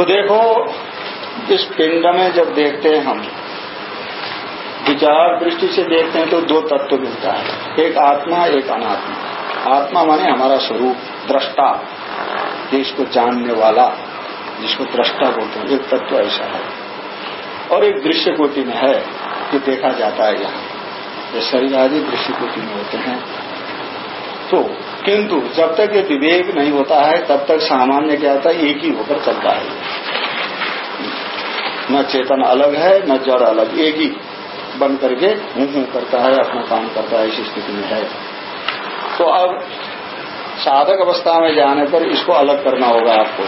तो देखो, इस पिंड में जब देखते हैं हम, विचार दृष्टि से देखते हैं तो दो तत्व मिलता है। एक आत्मा, एक अनात्मा। आत्मा माने हमारा स्वरूप, दृष्टा जिसको जानने वाला, जिसको दृष्टा बोलते हैं। एक तत्व ऐसा है। और एक दृश्य कोटि में है जो देखा जाता है यहाँ। ये शरीर आदि दृश्य कोटि में होते हैं। तो किंतु जब तक ये विवेक नहीं होता है, तब तक सामान्य क्या होता है एक ही होकर चलता है। न चेतन अलग है, न जड़ अलग, एक ही बन करके हूँ हूँ करता है, अपना काम करता है, इस स्थिति में है। तो अब साधक अवस्था में जाने पर इसको अलग करना होगा आपको।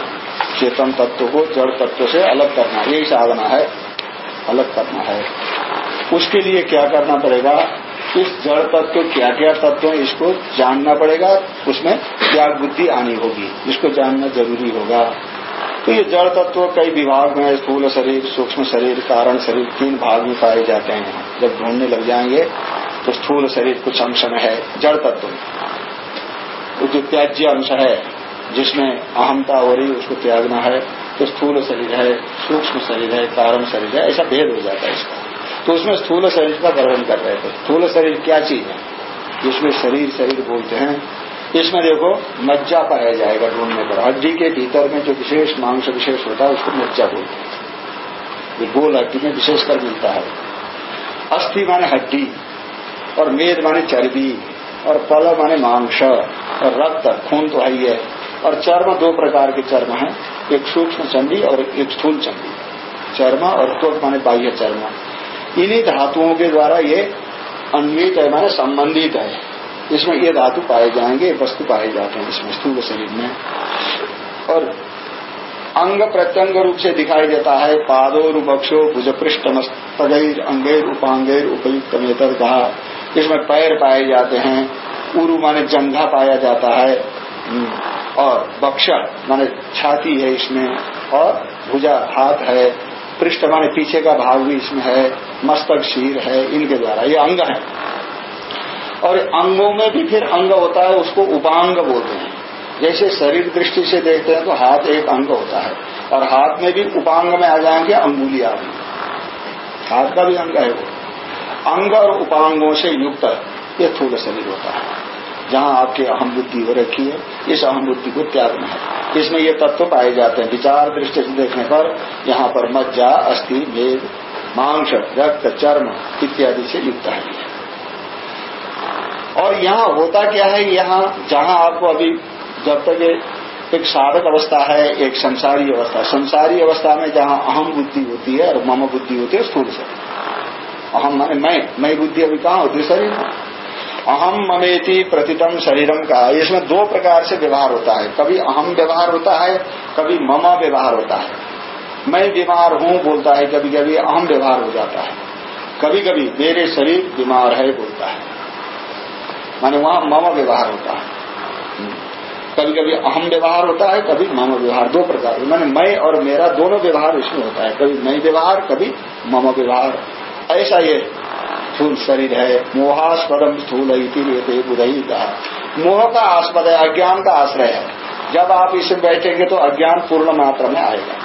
चेतन तत्व को जड़ तत्व से अलग करना, यही साधना है। अलग करना है। उसके लिए क्या करना पड़ेगा? इस जड़ तत्व, क्या क्या तत्व है इसको जानना पड़ेगा, उसमें क्या बुद्धि आनी होगी, इसको जानना ज़रूरी होगा। तो ये जड़ तत्व कई विभाग में स्थूल शरीर, सूक्ष्म शरीर, कारण शरीर, तीन भाग में पाए जाते हैं। जब ढूँढने लग जाएँगे तो स्थूल शरीर कुछ अंश में है, जड़ तत्व। तो जो त्याज्य अंश है, जिसमें अहमता हो रही उसको त्यागना है तो स्थूल शरीर है, सूक्ष्म शरीर है, कारण शरीर है, ऐसा भेद हो जाता है इसका। तो उसमें स्थूल शरीर का वर्णन कर रहे थे। स्थूल शरीर क्या चीज़ है? जिसमें शरीर शरीर बोलते हैं। इसमें देखो, मज्जा पाया जाएगा ढूँढने पर। हड्डी के भीतर में जो विशेष मांस विशेष होता है, उसको मज्जा बोलते हैं। ये गोल हड्डी में विशेषकर मिलता है। अस्थि माने हड्डी, और मेद माने चर्बी, और पल माने मांस, और रक्त, खून तो है है और चर्म दो प्रकार के चर्म है। एक सूक्ष्म चंडी और एक स्थूल चंडी चर्म और त्वक माने बाह्य चर्म। इन्हीं धातुओं के द्वारा ये अन्वित है माने संबंधित है। इसमें ये धातु पाए जाएँगे वस्तु पाए जाते हैं इसमें स्थूल शरीर में। और अंग प्रत्यंग रूप से दिखाई देता है पादोर बक्षो भुज पृष्ठ अंगेर उपांगेर उपयुक्त मेतर कहा इसमें पैर पाए जाते हैं उरु माने जंघा पाया जाता है हम्म, और बक्ष माने छाती है इसमें और भुजा हाथ है। पृष्ठ माने पीछे का भाग भी इसमें है, मस्तक शीर है, इनके द्वारा, ये अंग है। और अंगों में भी फिर अंग होता है, उसको उपांग बोलते हैं। जैसे शरीर दृष्टि से देखते हैं तो हाथ एक अंग होता है। और हाथ में भी उपांग में आ जाएँगे अंगुलिया भी हाथ का भी अंग है वो। अंग और उपांगों से युक्त ये थूल शरीर होता है। जहाँ आपकी अहम बुद्धि हो रखी है, इस अहम बुद्धि को त्यागना है इसमें ये तत्व पाए जाते हैं। विचार दृष्टि से देखने पर यहाँ पर मज्जा, अस्थि मेद मांस, रक्त, चर्म इत्यादि से युक्त है। और यहाँ होता क्या है? यहाँ जहाँ आपको अभी जब तक एक साधक अवस्था है, एक संसारी अवस्था संसारी अवस्था में जहाँ अहम बुद्धि होती है और मम बुद्धि होती है, स्थूल से अहम मैं मैं बुद्धि अभी कहा शरीर अहम ममेति प्रतितम शरीरम का। इसमें दो प्रकार से व्यवहार होता है। कभी अहम व्यवहार होता है, कभी ममा व्यवहार होता है। मैं बीमार हूँ बोलता है कभी कभी अहम व्यवहार हो जाता है। कभी कभी मेरे शरीर बीमार है बोलता है। माने वहाँ मम व्यवहार होता है। कभी कभी अहम व्यवहार होता है, कभी मम व्यवहार। दो प्रकार। माने मैं और मेरा दोनों व्यवहार इसमें होता है। कभी मैं व्यवहार, कभी मम व्यवहार। ऐसा ये स्थूल शरीर है। मोहास्पदम स्थूल बुधई का मोह का आस्पद है, अज्ञान का आश्रय है। जब आप इसमें बैठेंगे तो अज्ञान पूर्ण मात्रा में आएगा।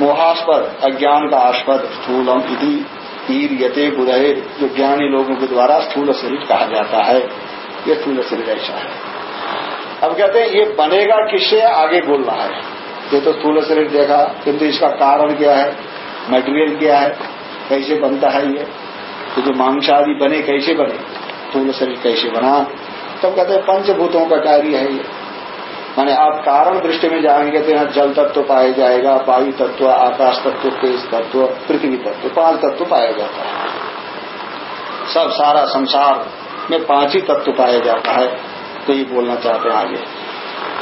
मोहास्पद, अज्ञान का आस्पद, स्थूलम इति तीर यते बुधेर जो ज्ञानी लोगों के द्वारा स्थूल शरीर कहा जाता है, ये स्थूल शरीर ऐसा है। अब कहते हैं, ये बनेगा किससे? आगे बोलना है। ये तो स्थूल शरीर देखा, किंतु इसका कारण क्या है? मटेरियल क्या है? कैसे बनता है ये? तो जो मांस आदि बने, कैसे बने? स्थूल शरीर कैसे बना? तब कहते हैं, पंचभूतों का कार्य है ये। माने आप कारण दृष्टि में जाएँगे तो यहाँ जल तत्व पाया जाएगा, वायु तत्व, आकाश तत्व, तेज तत्व, पृथ्वी तत्व पाँच तत्व पाया जाता है। सब सारा संसार में पाँच ही तत्व पाया जाता है। तो ये बोलना चाहते हैं आगे।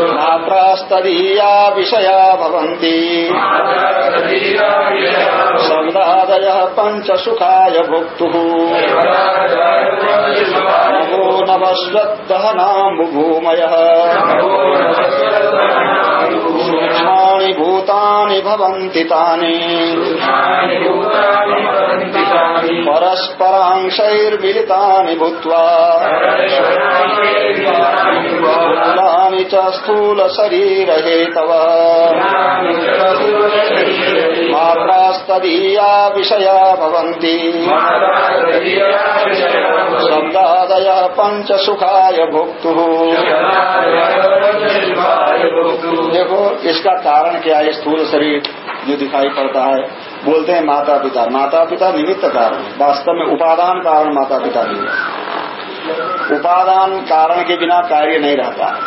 मात्रास्तदीया विषया भवन्ति। पंच सुखा भुक्तुः। नमो नवश्वद्दहनाम्बुभूमयः सूक्ष्माणि भूतानि भवन्ति तानि। परस्परांशैर्मिलितानि भूत्वा। स्थूलानि च स्थूलशरीरहेतव। मात्रास्तदीया विषया भवन्ति। शब्दादयः पञ्चसुखाय भोक्तुः। देखो, इसका कारण क्या है? स्थूल शरीर जो दिखाई पड़ता है, बोलते हैं माता पिता माता पिता निमित्त कारण वास्तव में उपादान कारण माता पिता नहीं है। उपादान कारण के बिना कार्य नहीं रहता।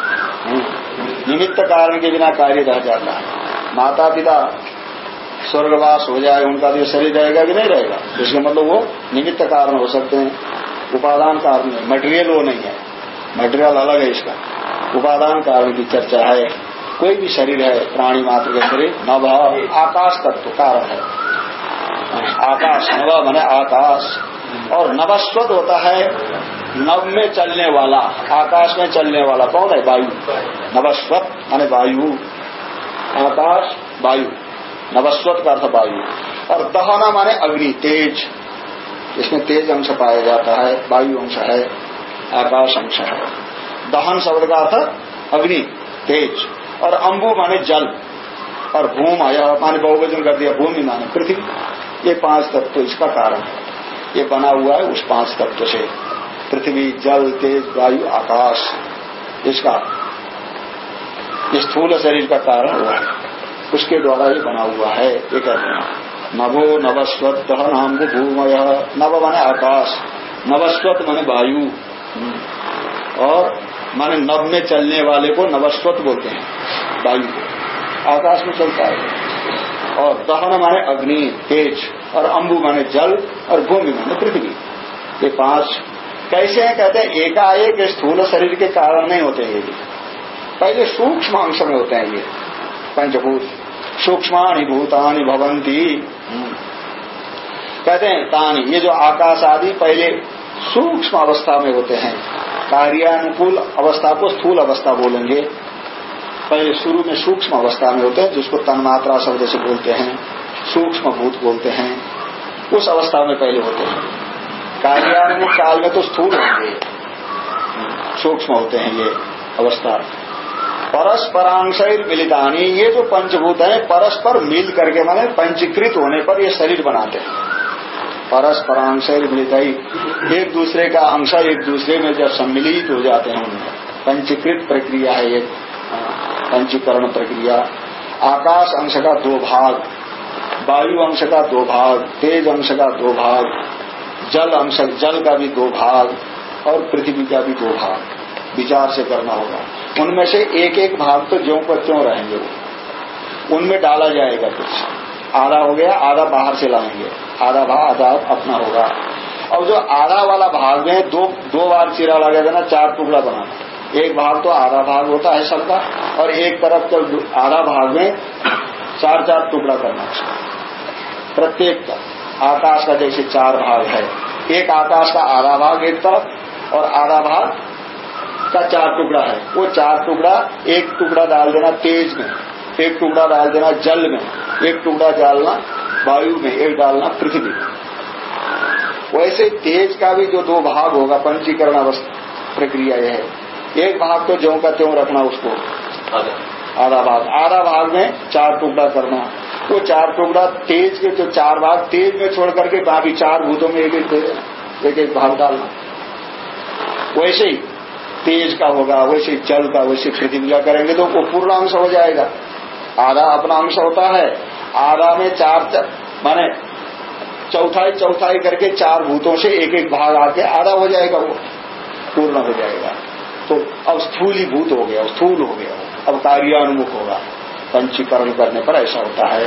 निमित्त कारण के बिना कार्य रह जाता माता पिता स्वर्गवास हो जाए, उनका भी शरीर रहेगा कि नहीं रहेगा? इसका मतलब वो निमित्त कारण हो सकते हैं। उपादान कारण नहीं मटेरियल वो नहीं है। मटेरियल अलग है इसका। उपादान कारण की चर्चा है। कोई भी शरीर है, प्राणी मात्र का शरीर नव आकाश तत्व कारण है। आकाश नव मैंने आकाश। और नवस्वत होता है नव में चलने वाला, आकाश में चलने वाला कौन है? वायु। नवस्वत माने वायु। आकाश, वायु। नवस्वत का अर्थ वायु। और दहना माने अग्नि, तेज। इसमें तेज अंश पाया जाता है, वायु अंश है, आकाश अंश है। दहन शब्द का अर्थ अग्नि, तेज। और अंबु माने जल। और भूम आया, माने बहुवचन कर दिया, भूमि माने पृथ्वी। ये पाँच तत्व इसका कारण है। ये बना हुआ है उस पाँच तत्व से। पृथ्वी, जल, तेज, वायु, आकाश, इसका। स्थूल शरीर का कारण हुआ है। उसके द्वारा ये बना हुआ है, ये कहते हैं। नभो नवस्वत नाम भूमय। नव माने आकाश नवस्वत माने वायु। और माने नव में चलने वाले को नवस्वत बोलते हैं, वायु को। आकाश में चलता है। और दहन माने अग्नि, तेज, और अंबु माने जल, और भूमि माने पृथ्वी। ये पाँच। कैसे हैं? कहते हैं, एकाएक स्थूल शरीर के कारण नहीं होते हैं ये। पहले सूक्ष्म अंश में होते हैं ये, पंचभूत। सूक्ष्माणी भूतानी भवंती कहते हैं, तानी, ये जो आकाश आदि पहले सूक्ष्म अवस्था में होते हैं, कार्यानुकूल अवस्था को स्थूल अवस्था बोलेंगे। पहले शुरू में सूक्ष्म अवस्था में होते हैं, जिसको तन्मात्रा शब्द से बोलते हैं, सूक्ष्म भूत बोलते हैं, उस अवस्था में पहले होते हैं। कार्यानुकूल काल में तो स्थूल होंगे। सूक्ष्म होते हैं ये अवस्था। परस्परांशर मिलितानी, ये जो पंचभूत है, परस्पर मिल करके माने पंचीकृत होने पर ये शरीर बनाते हैं। परस्परांशर मिलित एक दूसरे का अंश एक दूसरे में जब सम्मिलित हो जाते हैं उनमें। पंचीकृत प्रक्रिया है एक पंचीकरण प्रक्रिया। आकाश अंश का दो भाग, वायु अंश का दो भाग, तेज अंश का दो भाग, जल अंश, जल का भी दो भाग और पृथ्वी का भी दो भाग। विचार से करना होगा। उनमें से एक एक भाग तो ज्यो पर त्यों रहेंगे। वो उनमें डाला जाएगा कुछ। आधा हो गया आधा बाहर से लाएँगे। आधा भाग आधा अपना होगा। और जो आधा वाला भाग में दो दो बार चीरा लगा देना, चार टुकड़ा बनाना एक भाग तो आधा भाग होता है सबका, और एक तरफ़ तो आधा भाग में चार चार टुकड़ा करना। प्रत्येक का, आकाश का जैसे चार भाग है। एक आकाश का आधा भाग एक तरफ़, और आधा भाग का चार टुकड़ा है। वो चार टुकड़ा एक टुकड़ा डाल देना तेज में एक टुकड़ा डाल देना जल में एक टुकड़ा डालना वायु में एक डालना पृथ्वी में। वैसे तेज का भी जो दो भाग होगा पंचीकरण अवस्था प्रक्रिया यह है। एक भाग तो ज्यो का त्यों रखना उसको। आधा। भाग। आधा भाग में चार टुकड़ा करना। वो चार टुकड़ा तेज के तो चार भाग तेज में छोड़ करके बाकी चार भूतों में एक एक एक एक भाग डालना। वैसे ही तेज का होगा, वैसे जल का, वैसे का करेंगे तो वो पूर्ण अंश हो जाएगा। आधा अपना अंश होता है। आधा में चार माने चौथाई चौथाई करके चार भूतों से एक एक भाग आके आधा हो जाएगा वो, पूर्ण हो जाएगा। तो अब स्थूली भूत हो गया, स्थूल हो गया। अब कार्यानुमुख होगा। पंचीकरण करने पर ऐसा होता है।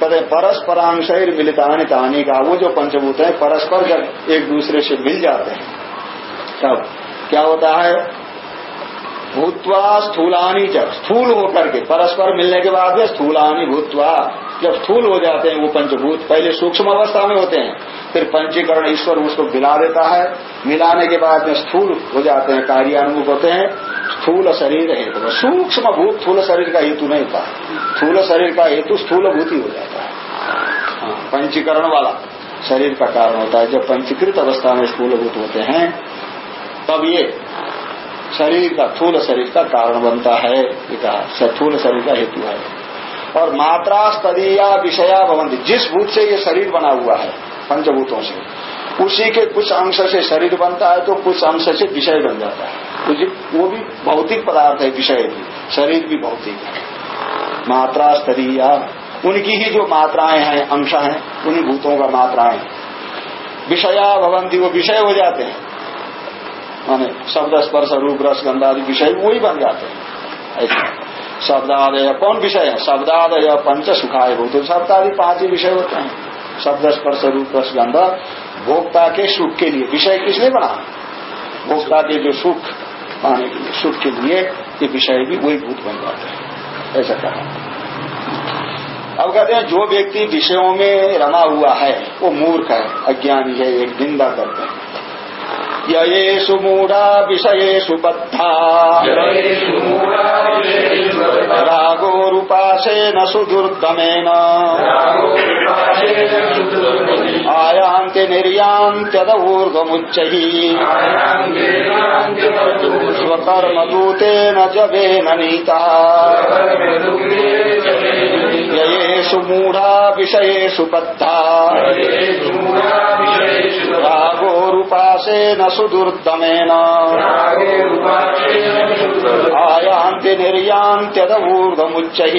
कहते परस्परांश मिलितानी तानी का, वो जो पंचभूत है, परस्पर जब एक दूसरे से मिल जाते हैं, तब क्या होता है? भूतवा स्थूलानी जब स्थूल होकर के परस्पर मिलने के बाद में स्थूलानी भूतवा जब स्थूल हो जाते हैं वो पंचभूत पहले सूक्ष्म अवस्था में होते हैं फिर पंचीकरण ईश्वर उसको मिला देता है मिलाने के बाद में स्थूल हो जाते हैं कार्यानुरूप होते हैं स्थूल शरीर हेतु सूक्ष्म भूत स्थूल शरीर का हेतु नहीं होता स्थूल शरीर का हेतु स्थूल भूत ही हो जाता है। हाँ, पंचीकरण वाला शरीर का कारण होता है जब पंचीकृत अवस्था में स्थूलभूत होते हैं तब ये शरीर का थूल शरीर का कारण बनता है थूल शरीर का हेतु है। और मात्रा स्तरीय विषया भवंती, जिस भूत से ये शरीर बना हुआ है, पंचभूतों से, उसी के कुछ अंश से शरीर बनता है तो कुछ अंश से विषय बन जाता है। तो वो भी भौतिक पदार्थ है, विषय भी, शरीर भी भौतिक है। मात्रा स्तरीय, उनकी ही जो मात्राएँ हैं, अंश हैं, उन्हीं भूतों का मात्राएँ। विषया भवंती, वो विषय हो जाते हैं। माने शब्द स्पर्श, रूप, रस गंधादि विषय वही बन जाते हैं। ऐसे। शब्दादय कौन विषय है? शब्दादय पंच सुखाय भूत शब्दादि पाँच ही विषय होते हैं। शब्द स्पर्श, रूप, रस, गंध भोक्ता के सुख के लिए। विषय किसने बना? भोक्ता के जो सुख लिए सुख के लिए ये विषय भी वही भूत बन जाते हैं। ऐसा कहा। अब कहते हैं, जो व्यक्ति विषयों में रमा हुआ है, वो मूर्ख है, अज्ञानी है, एक निंदा करते हैं। ययेषु मूढा विषयेषु बद्धा रागोरुपासेन सुदुर्दमेन आयान्ति निर्यान्त्यदऊर्ध्वमुच्चैः। स्वकर्मदूतेन जवेन नीता। ययेषु मूढा विषयेषु बद्धा। रागोरुपासेन सुदुर्दमेन आयान्ति निर्यान्त्यदऊर्ध्वमुच्चैः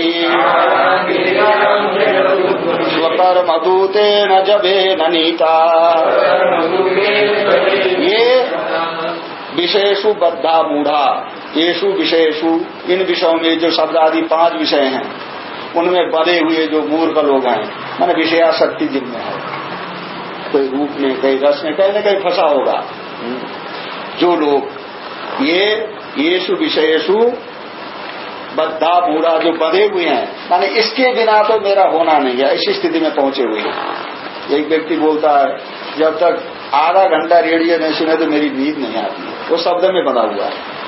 स्वकर्मदूतेन जवेन नीता। ये विषयसु बद्धा मूढ़ा। येषु विषयसु इन विषयों में जो शब्द आदि पाँच विषय हैं, उनमें बने हुए जो मूर्ख लोग हैं, मैंने विषयाशक्ति जिनमें है। कोई रूप में, कई रस में, कहीं न कहीं फंसा होगा। जो लोग, ये येसु विषयसु बद्धा बूढ़ा जो बधे हुए हैं माने इसके बिना तो मेरा होना नहीं है ऐसी स्थिति में पहुँचे हुए हैं। एक व्यक्ति बोलता है, जब तक आधा घंटा रेडियो नहीं सुने तो मेरी नींद नहीं आती वो शब्द में बना हुआ है।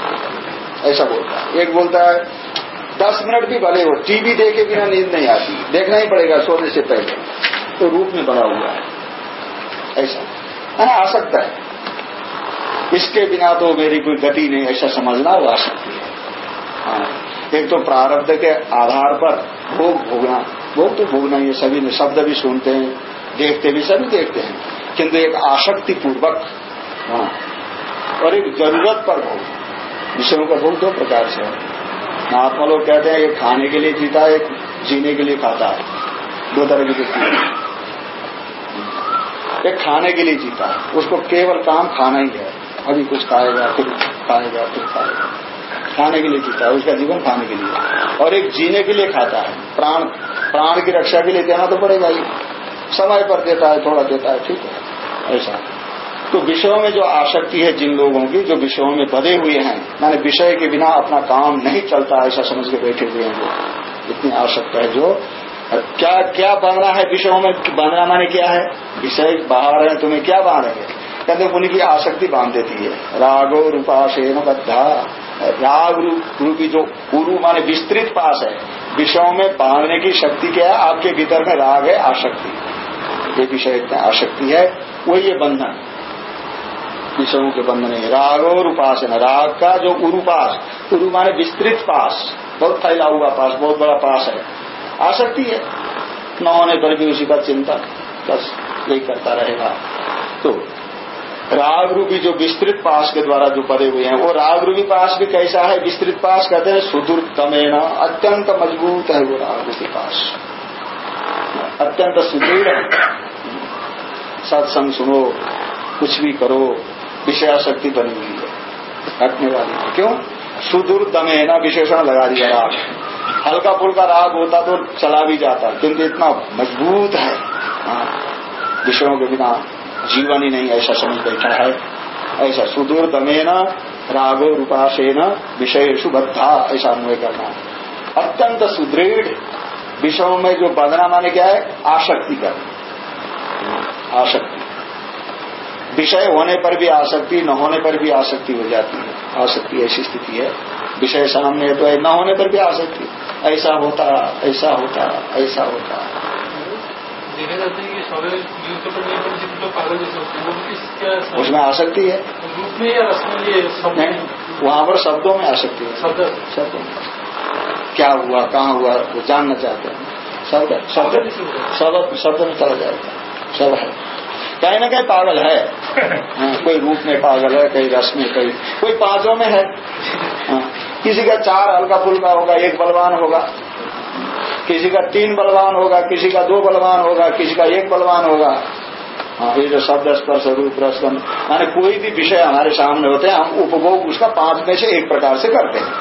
ऐसा बोलता है। एक बोलता है, दस मिनट भी भले हो, टीवी देखे बिना नींद नहीं आती। देखना ही पड़ेगा, सोने से पहले। तो रूप में बना हुआ है। ऐसा। है आ सकता है। इसके बिना तो मेरी कोई गति नहीं, ऐसा समझना वो आ सकती हाँ। एक तो प्रारब्ध के आधार पर भोग भोगना, भोग तो भोगना ये सभी शब्द भी सुनते हैं, देखते भी, सभी देखते हैं, किंतु एक आसक्ति पूर्वक हाँ और एक ज़रूरत पर भोग, विषयों का भोग दो प्रकार से है। महात्मा लोग कहते हैं, एक खाने के लिए जीता है एक जीने के लिए खाता है, दो तरह की एक खाने के लिए जीता है, उसको केवल काम खाना ही है, अभी कुछ खाएगा, फिर खाएगा फिर खाएगा। खाने के लिए जीता है, उसका जीवन खाने के लिए। और एक जीने के लिए खाता है। प्राण प्राण की रक्षा के लिए देना तो पड़ेगा ही। समय पर देता है, थोड़ा देता है, ठीक है। ऐसा। तो विषयों में जो आसक्ति है जिन लोगों की, जो विषयों में बधे हुए हैं माने विषय के बिना अपना काम नहीं चलता, ऐसा समझ के बैठे हुए हैं इतनी आवश्यकता है जो। क्या क्या बांधना है विषयों में? बांधना माने क्या है? विषय बाहर है, तुम्हें क्या बांधेंगे? कहते उनकी आसक्ति बाँध देती है। रागो रूपा रूपाशेन बद्धा। राग रूपी जो गुरु माने विस्तृत पास है, विषयों में बांधने की शक्ति क्या है? आपके भीतर में राग है आसक्ति ये विषय इतना आसक्ति है वही ये बंधन। विषयों के बंधन है। रागो रूपासन, राग का जो उरुपास उरु माने विस्तृत पास। बहुत फैला हुआ पास, बहुत बड़ा पास है। आसक्ति है। न होने पर भी उसी का चिंतन, बस यही करता रहेगा। तो राग रूपी जो विस्तृत पास के द्वारा जो पड़े हुए हैं, वो राग रूपी पास भी कैसा है? विस्तृत पास कहते हैं सुदूर तमेना अत्यंत मज़बूत है वो राग रूपी पास अत्यंत सुदृढ़ है। सत्संग सुनो, कुछ भी करो, विषयाशक्ति बनी हुई है। हटने वाली क्यों? सुदूर दमेना विशेषण लगा दिया राग। हल्का फुल्का राग होता तो चला भी जाता किंतु इतना मज़बूत है, विषयों के बिना जीवन ही नहीं, ऐसा समझ बैठा है। ऐसा सुदूर दमेना रागो रूपाशेन विषय सुबद्धा ऐसा अन्वय करना अत्यंत सुदृढ़ विषयों में जो बंधना माने क्या है? आसक्ति कर आसक्ति। विषय होने पर भी आसक्ति, न होने पर भी आसक्ति हो जाती है। आसक्ति ऐसी स्थिति है। विषय सामने तो है न होने पर भी आसक्ति। ऐसा होता ऐसा होता ऐसा होता। कि उसमें आसक्ति है। रूप में या रस में ये नहीं वहाँ पर शब्दों में आसक्ति है। शब्द। शब्दों में। क्या हुआ कहाँ हुआ वो जानना चाहते हैं। शब्द शब्द। शब्द शब्द में चला जाएगा। सब है। कहीं ना कहीं पागल है। हाँ, कोई रूप में पागल है कहीं रस में कहीं कोई पाँचों में है। हाँ, किसी का चार हल्का फुल्का होगा एक बलवान होगा। किसी का तीन बलवान होगा, किसी का दो बलवान होगा, किसी का एक बलवान होगा। हाँ ये जो शब्द, स्पर्श, रूप रसगन माने कोई भी विषय हमारे सामने होते हैं, हम उपभोग उसका पाँच में से एक प्रकार से करते हैं।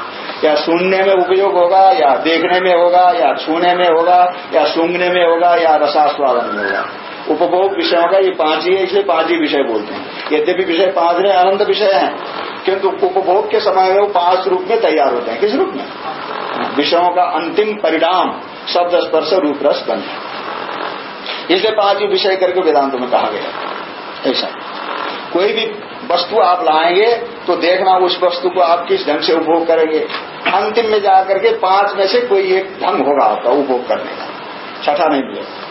या सुनने में उपयोग होगा, या देखने में होगा, या छूने में होगा, या सूंघने में होगा, या रसास्वादन में होगा। उपभोग विषयों का ये पाँच ही है, इसलिए पाँच ही विषय बोलते हैं। यद्यपि विषय पाँच ने आनंद विषय हैं, किंतु उपभोग के समय में वो पाँच रूप में तैयार होते हैं। किस रूप में? विषयों का अंतिम परिणाम शब्द स्पर्श रूप रस गंध इसलिए पाँच विषय करके वेदांत में कहा गया ऐसा। कोई भी वस्तु आप लाएँगे तो देखना उस वस्तु को आप किस ढंग से उपभोग करेंगे। अंतिम में जाकर के पाँच में से कोई एक ढंग होगा आपका उपभोग करने का। छठा नहीं मिलेगा।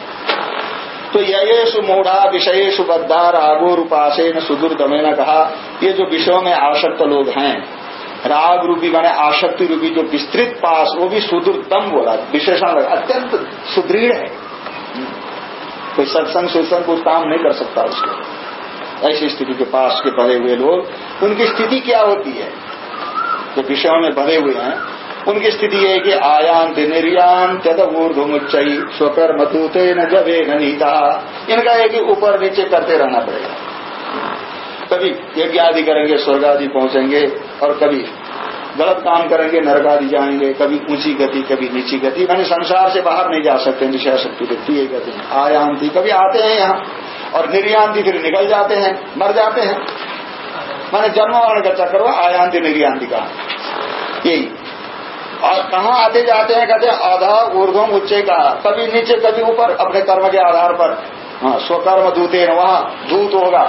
तो ययेशु मूढ़ा विषयेशु बद्धा रागो न सुदुर्दमे न कहा, ये जो विषयों में आसक्त लोग हैं राग रूपी माने आसक्ति रूपी जो विस्तृत पास, वो भी सुदुर्दम बोला विशेषण अत्यंत सुदृढ़ है। कोई सत्संग, सुत्संग कुछ काम नहीं कर सकता उसको। ऐसी स्थिति के पास के भरे हुए लोग, उनकी स्थिति क्या होती है? जो विषयों में भरे हुए हैं, उनकी स्थिति है कि आयांत निर्यान तद ऊर्धमुच्चई स्वकर मतूते न जबे नीता इनका है कि ऊपर नीचे करते रहना पड़ेगा। कभी यज्ञ आदि करेंगे स्वर्ग आदि पहुँचेंगे और कभी गलत काम करेंगे नरक आदि जाएँगे, कभी ऊँची गति, कभी नीची गति। मैंने संसार से बाहर नहीं जा सकते निशा शक्ति व्यक्ति ये हैं आयांती कभी आते हैं यहाँ, और निर्यांती फिर निकल जाते हैं, मर जाते हैं। मैंने जन्म वर्ण का चक्र हुआ, आयांती निर्यांती का। यही। और कहा आते जाते हैं, कहते आधा ऊर्धम उच्चे का कभी नीचे, कभी ऊपर, अपने कर्म के आधार पर। हाँ स्वकर्म दूते हैं वहाँ दूत होगा।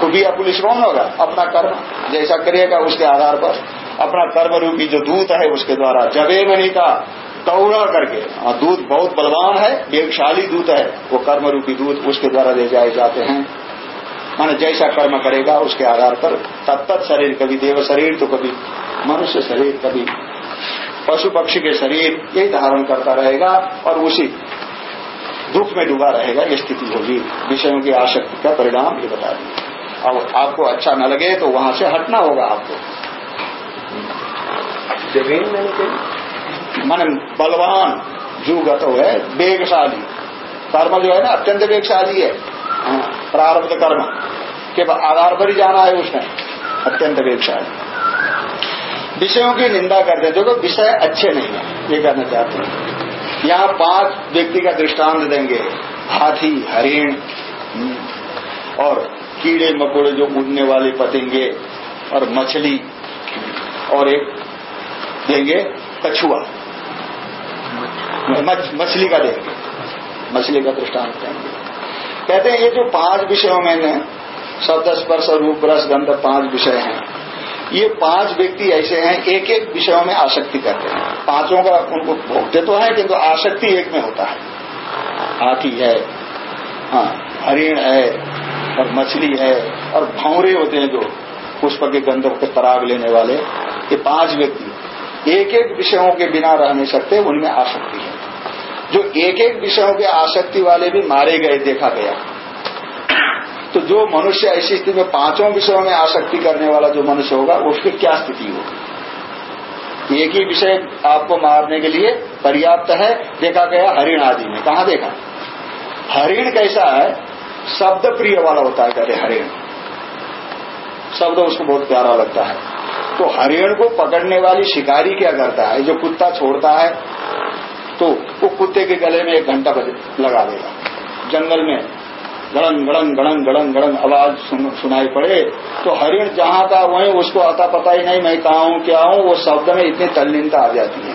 खुबिया पुलिस कौन होगा? अपना कर्म, जैसा करेगा उसके आधार पर। अपना कर्म रूपी जो दूत है, उसके द्वारा जबे मनीता दौड़ा करके। हाँ दूत बहुत बलवान है, वेगशाली दूत है। वो कर्म रूपी दूत उसके द्वारा ले जाए जाते हैं। माने जैसा कर्म करेगा, उसके आधार पर तत्त शरीर, कभी देव शरीर तो कभी मनुष्य शरीर, कभी पशु पक्षी के शरीर, यही धारण करता रहेगा। और उसी दुख में डूबा रहेगा ये स्थिति होगी। विषयों की आसक्ति का परिणाम ये बता दिए अब आपको अच्छा न लगे तो वहाँ से हटना होगा आपको। ज़मीन मैंने मन बलवान जूगत है वेगशाली। कर्म जो है ना अत्यंत वेगशाली है। हाँ, प्रारब्ध कर्म। के आधार पर ही जाना है उसने। अत्यंत वेगशाली। विषयों की निंदा करते हैं देखो विषय अच्छे नहीं है ये कहना चाहते हैं। यहाँ पाँच व्यक्ति का दृष्टांत देंगे। हाथी हरिण और कीड़े मकोड़े जो उड़ने वाले पतेंगे और मछली और एक देंगे कछुआ। मछली। का देंगे। मछली का दृष्टांत देंगे। कहते हैं ये जो पाँच विषयों में शब्द स्पर्श रूप रस गंध पाँच विषय हैं। ये पाँच व्यक्ति ऐसे हैं एक एक विषयों में आसक्ति करते हैं। पाँचों का उनको भोगते तो है, किंतु आसक्ति एक में होता है। हाथी है हाँ हरिण है, और मछली है, और भौरे होते हैं जो पुष्प के गंध के तराग लेने वाले, ये पाँच व्यक्ति। एक एक विषयों के बिना रह नहीं सकते, उनमें आसक्ति है। जो एक एक विषयों के आसक्ति वाले भी मारे गए, देखा गया। तो जो मनुष्य ऐसी स्थिति में पाँचों विषयों में आसक्ति करने वाला जो मनुष्य होगा उसकी क्या स्थिति होगी? एक ही विषय आपको मारने के लिए पर्याप्त है, देखा गया हरिण आदि में। कहा देखा? हरिण कैसा है? शब्द प्रिय वाला होता है, कहते हरिण। शब्द उसको बहुत प्यारा लगता है। तो हरिण को पकड़ने वाली शिकारी क्या करता है? जो कुत्ता छोड़ता है तो वो कुत्ते के गले में एक घंटा लगा देगा। जंगल में गड़ंग गड़ंग गड़ंग गड़ंग गड़ंग आवाज़ सुन, सुनाई पड़े। तो हरिण जहाँ का वहीं उसको आता पता ही नहीं मैं कहा हूँ क्या हूँ वो शब्द में इतनी तल्लीनता आ जाती है।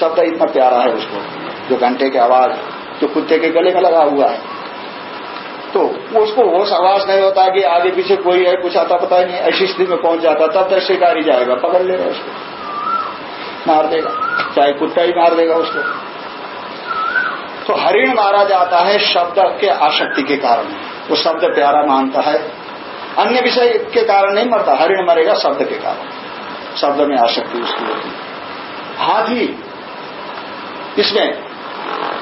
शब्द इतना प्यारा है उसको जो घंटे की आवाज़ जो कुत्ते के गले में लगा हुआ है। तो उसको होश आवाज़ नहीं होता कि आगे पीछे कोई है कुछ आता पता ही नहीं ऐसी स्थिति में पहुँच जाता तब तक शिकारी जाएगा पकड़ लेगा उसको मार देगा चाहे कुत्ता ही मार देगा उसको। तो हरिण मारा जाता है शब्द के आसक्ति के कारण। वो शब्द प्यारा मानता है। अन्य विषय के कारण नहीं मरता, हरिण मरेगा शब्द के कारण। शब्द में आसक्ति उसकी होती हाथी, इसमें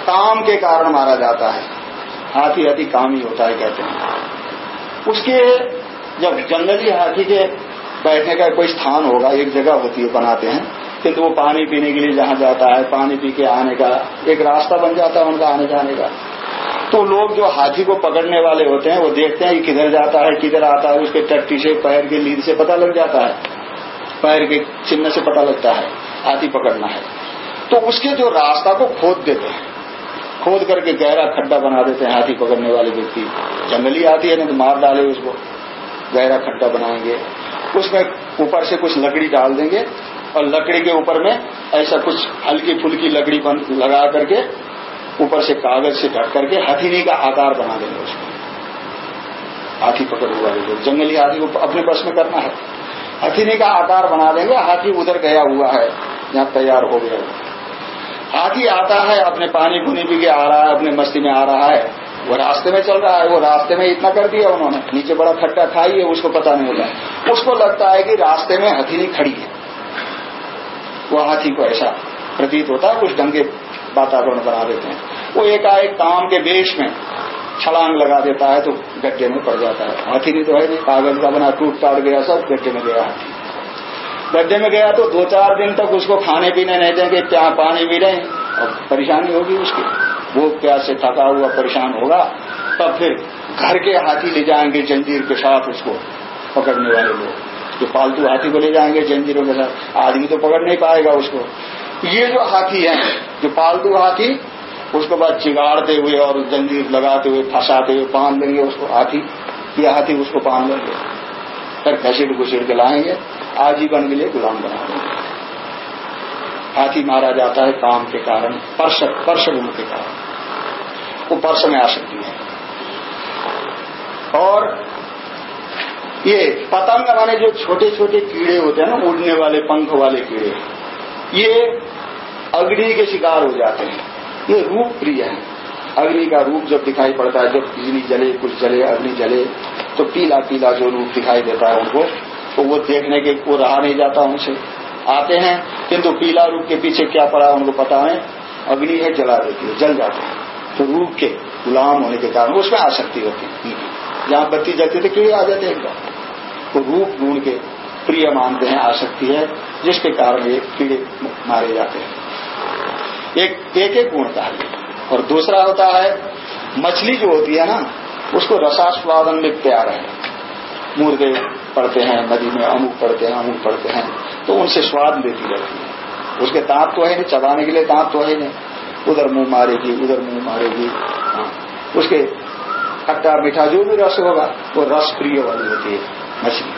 काम के कारण मारा जाता है। हाथी अति काम ही होता है, कहते हैं। उसके जब जंगली हाथी के बैठने का कोई स्थान होगा, एक जगह होती है, बनाते हैं किंतु वो पानी पीने के लिए जहाँ जाता है, पानी पी के आने का एक रास्ता बन जाता है उनका आने जाने का। तो लोग जो हाथी को पकड़ने वाले होते हैं, वो देखते हैं कि किधर जाता है, किधर आता है, उसके टट्टी से, पैर की लीद से पता लग जाता है। पैर के चिन्ह से पता लगता है, हाथी पकड़ना है। तो उसके जो रास्ता को खोद देते हैं, खोद करके गहरा खड्डा बना देते हैं हाथी पकड़ने वाले व्यक्ति। जंगली हाथी है ना तो मार डाले उसको। गहरा खड्डा बनाएँगे। उसमें ऊपर से कुछ लकड़ी डाल देंगे और लकड़ी के ऊपर में ऐसा कुछ हल्की फुल्की लकड़ी लगा करके ऊपर से कागज़ से ढक करके हथीनी का आकार बना देंगे उसको। हाथी पकड़ हुआ है जंगली हाथी को अपने बस में करना है। हथीनी का आकार बना देंगे, हाथी उधर गया हुआ है, यहाँ तैयार हो गया। हाथी आता है, अपने पानी पुनी पी के आ रहा है, अपने मस्ती में आ रहा है। वो रास्ते में चल रहा है, वो रास्ते में इतना कर दिया उन्होंने। नीचे बड़ा खट्टा खाई है उसको पता नहीं होता। उसको लगता है कि रास्ते में हथीनी खड़ी है। वो हाथी को ऐसा प्रतीत होता है, कुछ ढंग के वातावरण बना देते हैं। वो एकाएक काम के बेश में छलांग लगा देता है तो गड्ढे में पड़ जाता है। हाथी नहीं तो है नहीं कागज़ का बना, टूट टाट गया, सब गड्ढे में गया। हाथी गड्ढे में गया तो दो चार दिन तक उसको खाने पीने नहीं देंगे प्या पानी भी नहीं और परेशानी होगी उसकी। वो प्यास से थका हुआ, परेशान होगा, तब फिर घर के हाथी ले जाएँगे जंजीर के साथ उसको पकड़ने वाले लोग। जो पालतू हाथी को ले जाएँगे जंजीरों के साथ। आदमी तो पकड़ नहीं पाएगा उसको। ये जो हाथी है, जो पालतू हाथी, उसके बाद चिगाड़ते हुए और जंजीर लगाते हुए, फंसाते हुए पान देंगे उसको हाथी। ये हाथी उसको पान लेंगे फिर घसीट घुसीट के लाएँगे। आजीवन के लिए गुलाम बना देंगे। हाथी मारा जाता है काम के कारण पर्श पर्श गुण के कारण। वो पर्श में आ सकती है। और ये पतंग माने जो छोटे छोटे कीड़े होते हैं ना, उड़ने वाले, पंख वाले कीड़े, ये अग्नि के शिकार हो जाते हैं। ये रूप प्रिय है। अग्नि का रूप जब दिखाई पड़ता है, जब बिजली जले, कुछ जले, अग्नि जले तो पीला पीला जो रूप दिखाई देता है उनको तो वो देखने के, वो रहा नहीं जाता उनसे। आते हैं, किंतु तो पीला रूप के पीछे क्या पड़ा उनको पता है अग्नि है, जला देती है, जल जाते हैं। तो रूप के गुलाम होने के कारण उसमें आसक्ति होती है। जहाँ बत्ती जलती तो कीड़े आ जाते हैं को रूप गुण के प्रिय मानते हैं आसक्ति है, जिसके कारण ये कीड़े मारे जाते हैं। एक एक एक गुण का और दूसरा होता है, मछली जो होती है ना, उसको रसास्वादन में प्यार है। मुर्गे पड़ते हैं, नदी में अमुक पड़ते हैं, अमुक पड़ते हैं तो उनसे स्वाद लेती रहती है। उसके दांत तो है नहीं, चबाने के लिए दांत तो है नहीं। उधर मुँह मारेगी, उधर मुँह मारेगी हाँ। उसके खट्टा मीठा जो भी रस होगा, वो रस प्रिय वाली होती है। मछली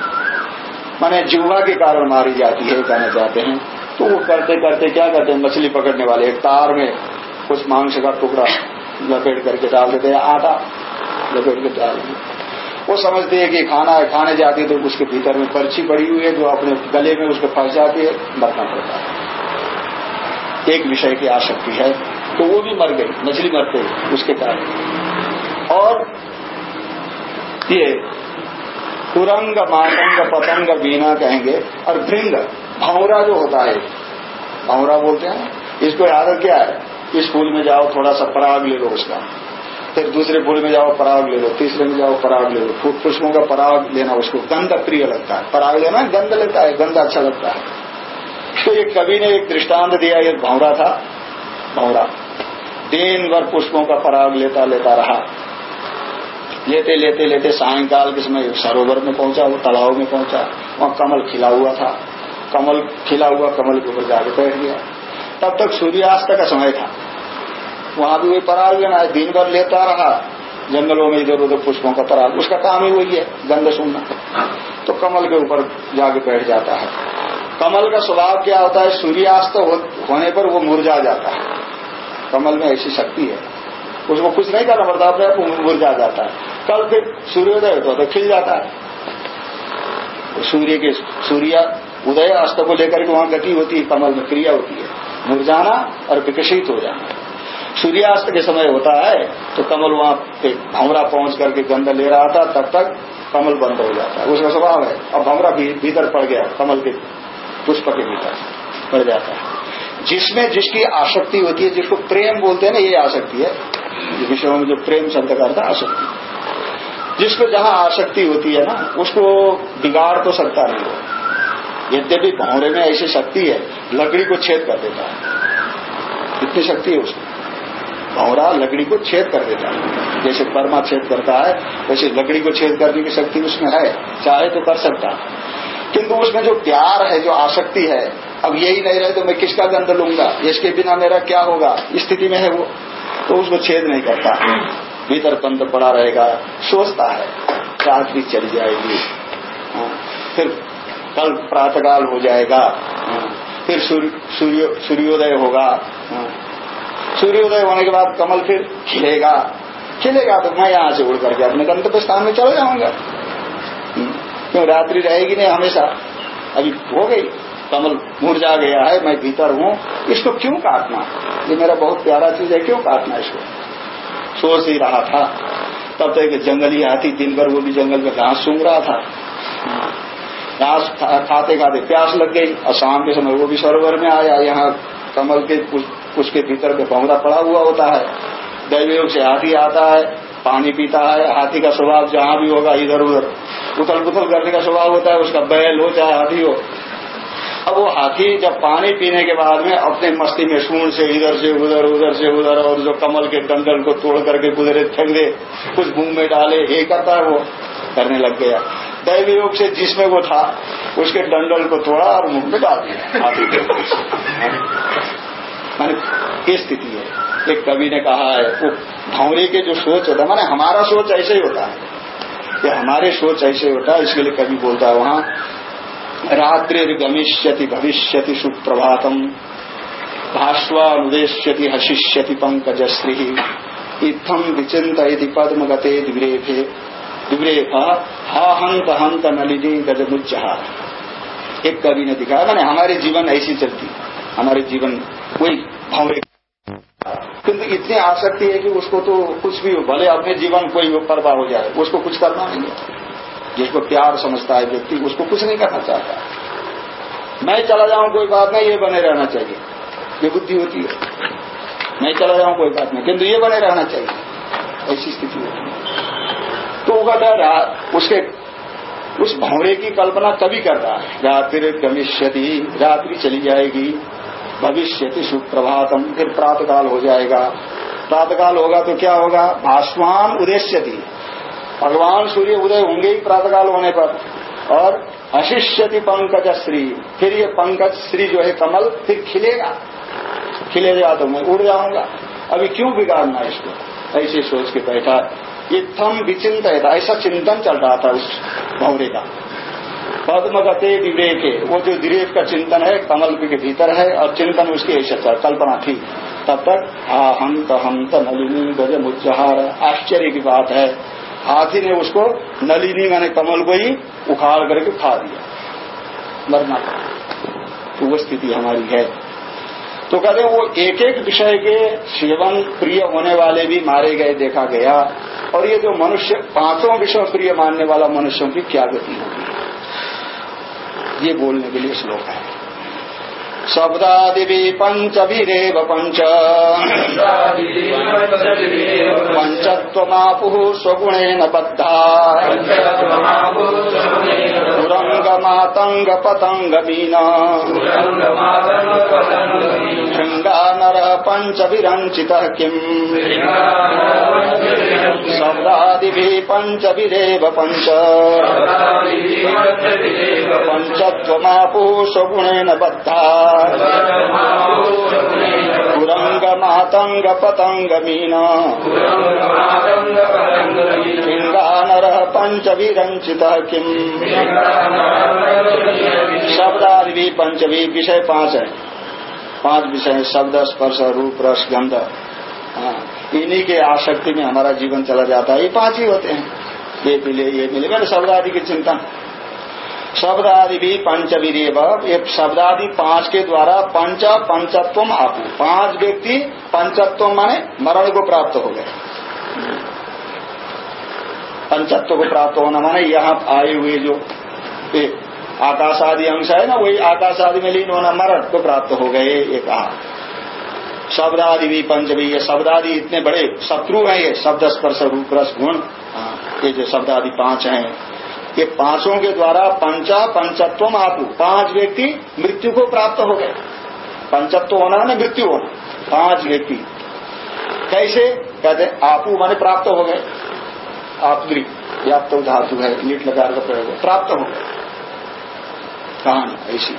माने जुआ के कारण मारी जाती है कहना चाहते हैं। तो वो करते करते क्या करते हैं? मछली पकड़ने वाले एक तार में कुछ मांस का टुकड़ा लपेट करके डाल देते हैं, आटा लपेट के डाल देते वो समझते हैं कि खाना है, खाने जाती है तो उसके भीतर में पर्ची पड़ी हुई है, जो अपने गले में उसके फंस जाती है, मरना पड़ता है। एक विषय की आसक्ति है तो वो भी मर गई, मछली मरते उसके कारण। और ये कुरंग मातंग, पतंग बीना कहेंगे। और भृंग भौरा जो होता है भौरा बोलते हैं। इसको याद क्या है इस फूल में जाओ, थोड़ा सा पराग ले लो उसका। फिर दूसरे फूल में जाओ, पराग ले लो। तीसरे में जाओ, पराग ले लो। पुष्पों का पराग लेना उसको गंध प्रिय लगता है। पराग लेना गंध लेता है, गंध अच्छा लगता है। तो एक कवि ने एक दृष्टांत दिया एक भौरा था। भौरा दिन भर पुष्पों का पराग लेता लेता रहा। लेते लेते लेते सायंकाल के समय सरोवर में पहुँचा, वो तालाब में पहुँचा, वहाँ कमल खिला हुआ था। कमल खिला हुआ, कमल के ऊपर जाके बैठ गया। तब तक सूर्यास्त का समय था। वहाँ भी वही पराग लेना दिन भर लेता रहा। जंगलों में इधर उधर पुष्पों का पराग उसका काम ही वही है, गंध सुनना। तो कमल के ऊपर जाके बैठ जाता है। कमल का स्वभाव क्या होता है? सूर्यास्त होने पर वो मुरझा जाता है। कमल में ऐसी शक्ति है। उसको कुछ नहीं करना पड़ता, अपने आप मुरझा जाता है। कल फिर सूर्योदय होता तो खिल जाता है। सूर्य के सूर्य उदय अस्त को लेकर के वहाँ गति होती है, कमल में क्रिया होती है। मुरझाना और विकसित हो जाना। सूर्यास्त के समय होता है तो कमल वहाँ पे भंवरा पहुँच करके गंध ले रहा था, तब तक कमल बंद हो जाता है। उसका स्वभाव है, अब भंवरा भी भीतर पड़ गया, कमल के पुष्प के भीतर पड़ जाता है। जिसमें जिसकी आसक्ति होती है, जिसको प्रेम बोलते हैं ना, ये आसक्ति है। विषयों में जो प्रेम शब्द करता है, आसक्ति। जिसको जहाँ आसक्ति होती है ना, उसको बिगाड़ तो सकता नहीं हो यद्यपि भौरे में ऐसी शक्ति है, लकड़ी को छेद कर देता है। इतनी शक्ति है उसमें भौरा लकड़ी को छेद कर देता है। जैसे परमा छेद करता है, वैसे लकड़ी को छेद करने की शक्ति उसमें है, चाहे तो कर सकता है। किंतु उसमें जो प्यार है, जो आसक्ति है अब यही नहीं रहे तो मैं किसका गंध लूँगा? इसके बिना मेरा क्या होगा? स्थिति में है वो। तो उसको छेद नहीं करता। भीतर बंद पड़ा रहेगा। सोचता है रात भी चली जाएगी। हाँ, फिर कल प्रातकाल हो जाएगा। हाँ, फिर सूर्य सूर्योदय होगा। हाँ, सूर्योदय होने के बाद कमल फिर खिलेगा। खिलेगा तो मैं यहाँ से उड़ करके अपने गंतव्य स्थान में चले जाऊँगा। क्यों? रात्रि रहेगी नहीं हमेशा। अभी हो गई। कमल मुरझा गया है, मैं भीतर हूँ। इसको क्यों काटना? ये मेरा बहुत प्यारा चीज़ है, क्यों काटना इसको? सोच ही रहा था। तब तो जंगली हाथी, दिन भर वो भी जंगल में घास सूंघ रहा था। घास खाते खाते प्यास लग गई और शाम के समय वो भी सरोवर में आया। यहाँ कमल के उसके भीतर में भौरा पड़ा हुआ होता है। दैवयोग से हाथी आता है, पानी पीता है। हाथी का स्वभाव जहाँ भी होगा इधर उधर उथल पुथल करने का स्वभाव होता है, उसका बैल हो चाहे हाथी हो। अब वो हाथी जब पानी पीने के बाद में अपने मस्ती में सूंड से इधर से उधर उधर से उधर और जो कमल के डंडल को तोड़ करके गुजरे, फेंक दे, कुछ मुँह में डाले, ये करता वो। करने लग गया। दैव योग से जिसमें वो था, उसके डंडल को तोड़ा और मुँह में डाल दिया। हाथी के माने ये स्थिति है। एक कवि ने कहा है, वो भौरे के जो सोच होता है, माने, हमारा सोच ऐसे ही होता है। कि हमारे सोच ऐसे होता है, इसके लिए कवि बोलता है, वहाँ रात्रिर्गमिष्यति, भविष्यति सुप्रभातम। भाष्वानुदेश्यति, हशिष्यति पंकजश्री इत्थम विचिंत पद्म गते दिव्रेभे। दिव्रेभा हा हंत हंत नलिनी गजमुच्चहार एक कवि ने दिखाया मैंने हमारे जीवन ऐसी चलती। हमारे जीवन कोई भावे किंतु इतनी आसक्ति है कि उसको तो कुछ भी भले अपने जीवन कोई परवाह हो जाए। उसको कुछ करना नहीं है। जिसको प्यार समझता है व्यक्ति, उसको कुछ नहीं करना चाहता। मैं चला जाऊँ, कोई बात नहीं, ये बने रहना चाहिए। ये बुद्धि होती है। मैं चला जाऊँ, कोई बात नहीं। किंतु ये बने रहना चाहिए। ऐसी स्थिति होती है। तो वो कहता है उसके, उस भौरे की कल्पना कभी रहा है। रात्रि गमिष्यति, रात्रि चली जाएगी। भविष्य सुप्रभातम, फिर प्रातकाल हो जाएगा। प्रातकाल होगा तो क्या होगा? भास्वान उद्देश्य भगवान सूर्य उदय होंगे ही प्रातकाल होने पर। और अशिष्यति पंकज श्री। फिर ये पंकज श्री जो है कमल, फिर खिलेगा। खिलेगा तो मैं उड़ जाऊँगा। अभी क्यों बिगाड़ना इसको? ऐसे सोच के बैठा। थम विचिंत ऐसा चिंतन चल रहा था उस भौरे का। पद्म गते विवेक, वो जो दिरेक का चिंतन है, कमल के भीतर है, और चिंतन उसकी ऐसा कल्पना थी। तब तक हा हंत हंत नलिनी गज मुज्जहार। आश्चर्य की बात है। हाथी ने उसको नलिनी मैंने कमल को ही उखाड़ करके खा दिया। मरना तो वो स्थिति हमारी है। तो कहते वो एक एक विषय के सेवन प्रिय होने वाले भी मारे गए, देखा गया। और ये जो मनुष्य, पाँचों विषय प्रिय मानने वाला मनुष्यों की क्या गति होगी? ये बोलने के लिए श्लोक है। शब्दादिवि पञ्चभिरेव पञ्च। पञ्चत्वमापुः स्वगुणेन बद्धा। तुरङ्गमातङ्गपतङ्गमीन। शृङ्गानरः पञ्चभिरञ्चितः किम् शब्दादिभिः पञ्चभिरेव पञ्च स्वगुणेन बद्धा। मातंग पतंग मीन लिंगा नर पंचवीरंचित किम शब्दादि पंचवी विषय पाँच। है पाँच विषय शब्द स्पर्श रूप रस गंध। हाँ, इन्हीं के आसक्ति में हमारा जीवन चला जाता है। ये पाँच ही होते हैं। ये मिले ये मिले। मैंने शब्द आदि की चिंता। शब्द आदि भी पंचवीरेव ये शब्द आदि पाँच के द्वारा पंच पंचत्व आपू। पाँच व्यक्ति पंचत्व माने मरण को प्राप्त हो गए। पंचत्व को प्राप्त होना माने यहाँ आए हुए जो आकाश आदि अंश है ना वही आकाश आदि में लीन होना मरण को प्राप्त हो गए ये कहा। शब्द आदि भी पंचमी ये शब्द आदि इतने बड़े शत्रु हैं ये शब्द स्पर्श रूप रस गुण। हाँ, ये जो शब्द आदि पाँच हैं ये पाँचों के द्वारा पंचा पंचत्व आपू पाँच व्यक्ति मृत्यु को प्राप्त हो गए। पंचत्व होना है मृत्यु होना पाँच व्यक्ति। कैसे? कहते आपू माने प्राप्त हो गए। आप व्याप्त धातु है नीट लगा का प्रयोग। प्राप्त हो गए। कहा ऐसी।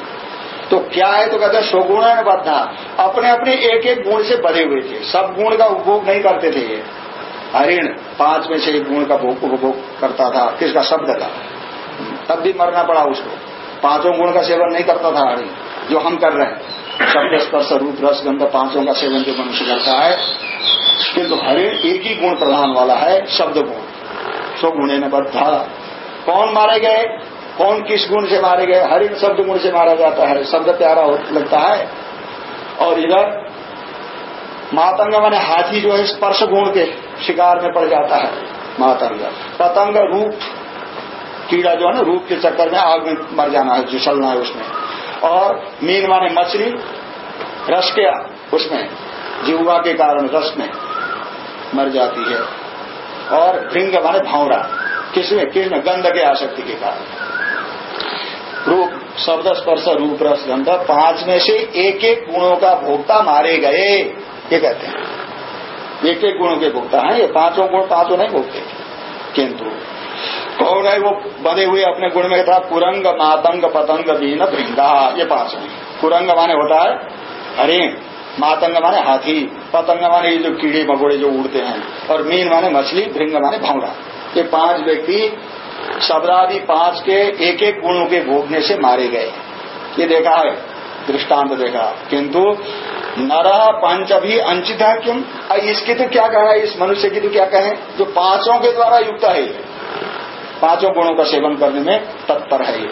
तो क्या है तो कहते हैं, स्वगुण बद्धा। अपने अपने एक एक गुण से बधे हुए थे। सब गुण का उपभोग नहीं करते थे ये। हरिण पाँच में से एक गुण का उपभोग करता था। किसका? शब्द का। तब भी मरना पड़ा उसको। पाँचों गुण का सेवन नहीं करता था हरिण, जो हम कर रहे हैं। शब्द, स्पर्श, रूप, रस, गंध पाँचों का सेवन जो मनुष्य करता है, किंतु तो हरिण एक ही गुण प्रधान वाला है, शब्द गुण। सो गुणे ने बद्धा। कौन मारे गए? कौन किस गुण से मारे गए? हरिण शब्द गुण से मारा जाता है। शब्द प्यारा लगता है। और इधर, मातंग माने हाथी जो है, स्पर्श गुण के शिकार में पड़ जाता है, मातंग। पतंग रूप, कीड़ा जो है ना, रूप के चक्कर में आग में मर जाना है जिसलना है उसमें। और मीन माने मछली, रस के उसमें, जीवा के कारण रस में मर जाती है। और भृंग माने भावरा, किसमें? किसमें गंध के आसक्ति के कारण। रूप, शब्द स्पर्श, रूप, रस, गंध, पाँच में से एक एक गुणों का भोक्ता मारे गए। ये कहते हैं। एक एक गुणों के भोक्ता हैं, ये पाँचों गुण पाँचों नहीं भोगते। किंतु, कौन है वो बने हुए अपने गुण में? था कुरंग, मातंग, पतंग बीन भृंगा ये पाँच में कुरंग माने होता है हरिण मातंग माने हाथी, पतंग माने ये जो कीड़े मकोड़े जो उड़ते हैं, और मीन माने मछली, भृंग माने भावड़ा ये पाँच व्यक्ति शब्दादि पाँच के एक एक गुणों के भोगने से मारे गए। ये देखा है, दृष्टांत देखा। किंतु नर पंच भी अंचित है क्यों? इसकी तो क्या कहा है इस मनुष्य की तो क्या कहें? जो पाँचों के द्वारा युक्त है पाँचों गुणों का सेवन करने में तत्पर है ये।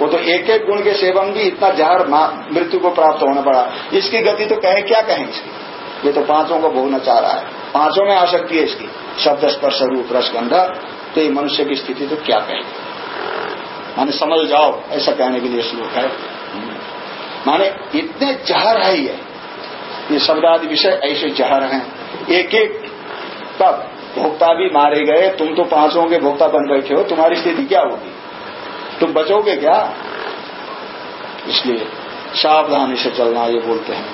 वो तो एक एक गुण के सेवन भी इतना जहर मृत्यु को प्राप्त होना पड़ा। इसकी गति तो कहें, क्या कहें इसकी? ये तो पाँचों को भोगना चाह रहा है। पाँचों में आसक्ति है इसकी। शब्द स्पर्श रूप रसगंधा तो ये मनुष्य की स्थिति तो क्या कहेंगे माने समझ जाओ, ऐसा कहने के लिए श्लोक है। माने इतने जहर है ये। ये शब्दादि विषय ऐसे जहर हैं। एक एक तब भोक्ता भी मारे गए, तुम तो पाँचों के भोक्ता बन बैठे हो, तुम्हारी स्थिति क्या होगी? तुम बचोगे क्या? इसलिए सावधानी से चलना ये बोलते हैं।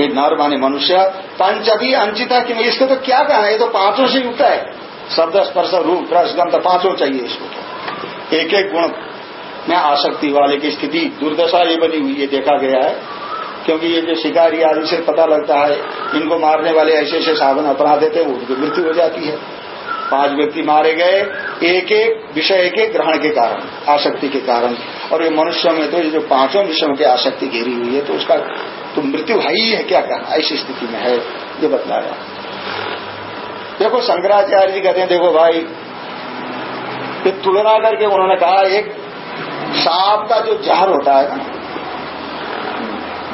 ये नर माने मनुष्य, पंच भी अंचिता कि इसको तो क्या कहना ये तो पाँचों से युक्त है। शब्द स्पर्श रूप रस गंध पाँचों चाहिए इसको। एक एक गुण में आसक्ति वाले की स्थिति, दुर्दशा ये बनी हुई है देखा गया है। क्योंकि ये जो शिकारी आदि से पता लगता है, इनको मारने वाले ऐसे ऐसे साधन अपना देते हैं उनकी मृत्यु हो जाती है। पाँच व्यक्ति मारे गए एक एक विषय के ग्रहण के कारण, आसक्ति के कारण। और ये मनुष्य में तो ये जो पाँचों विषयों की आसक्ति घेरी हुई है तो उसका तो मृत्यु है ही है, क्या कहना ऐसी स्थिति में है, ये बतलाया। देखो शंकराचार्य जी कहते हैं, देखो भाई, ये तुलना करके उन्होंने कहा, एक सांप का जो जहर होता है ना,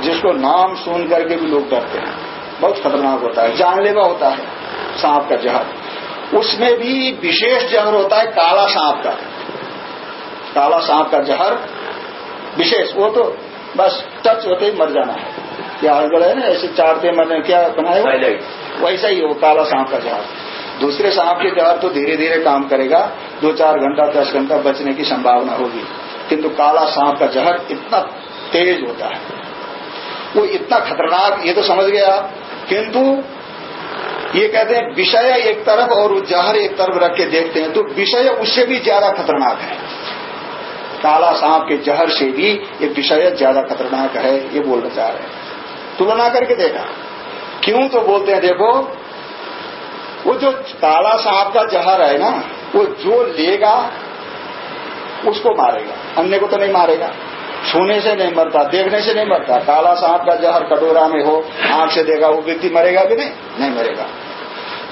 जिसको नाम सुन करके भी लोग डरते हैं, बहुत खतरनाक होता है, जानलेवा होता है सांप का जहर। उसमें भी विशेष जहर होता है काला सांप का। काला सांप का जहर विशेष, वो तो बस टच होते ही मर जाना है। क्या हड़बड़ है ना, ऐसे चारते मरने, क्या बनाए वैसा ही वो काला सांप का जहर दूसरे सांप के जहर तो धीरे धीरे काम करेगा। दो चार घंटा, दस घंटा बचने की संभावना होगी। किंतु काला सांप का जहर इतना तेज होता है। वो इतना खतरनाक, ये तो समझ गया आप। किंतु ये कहते हैं, विषय एक तरफ़ और जहर एक तरफ़ रख के देखते हैं तो विषय उससे भी ज़्यादा खतरनाक है। काला सांप के जहर से भी ये विषय ज़्यादा खतरनाक है, ये बोलना चाह रहे हैं। तुलना करके देखा। क्यों तो बोलते हैं देखो वो जो काला सांप का जहर है ना वो जो लेगा उसको मारेगा अन्य को तो नहीं मारेगा। छूने से नहीं मरता देखने से नहीं मरता काला सांप का जहर कटोरा में हो आँख से देगा वो व्यक्ति मरेगा कि नहीं? नहीं मरेगा।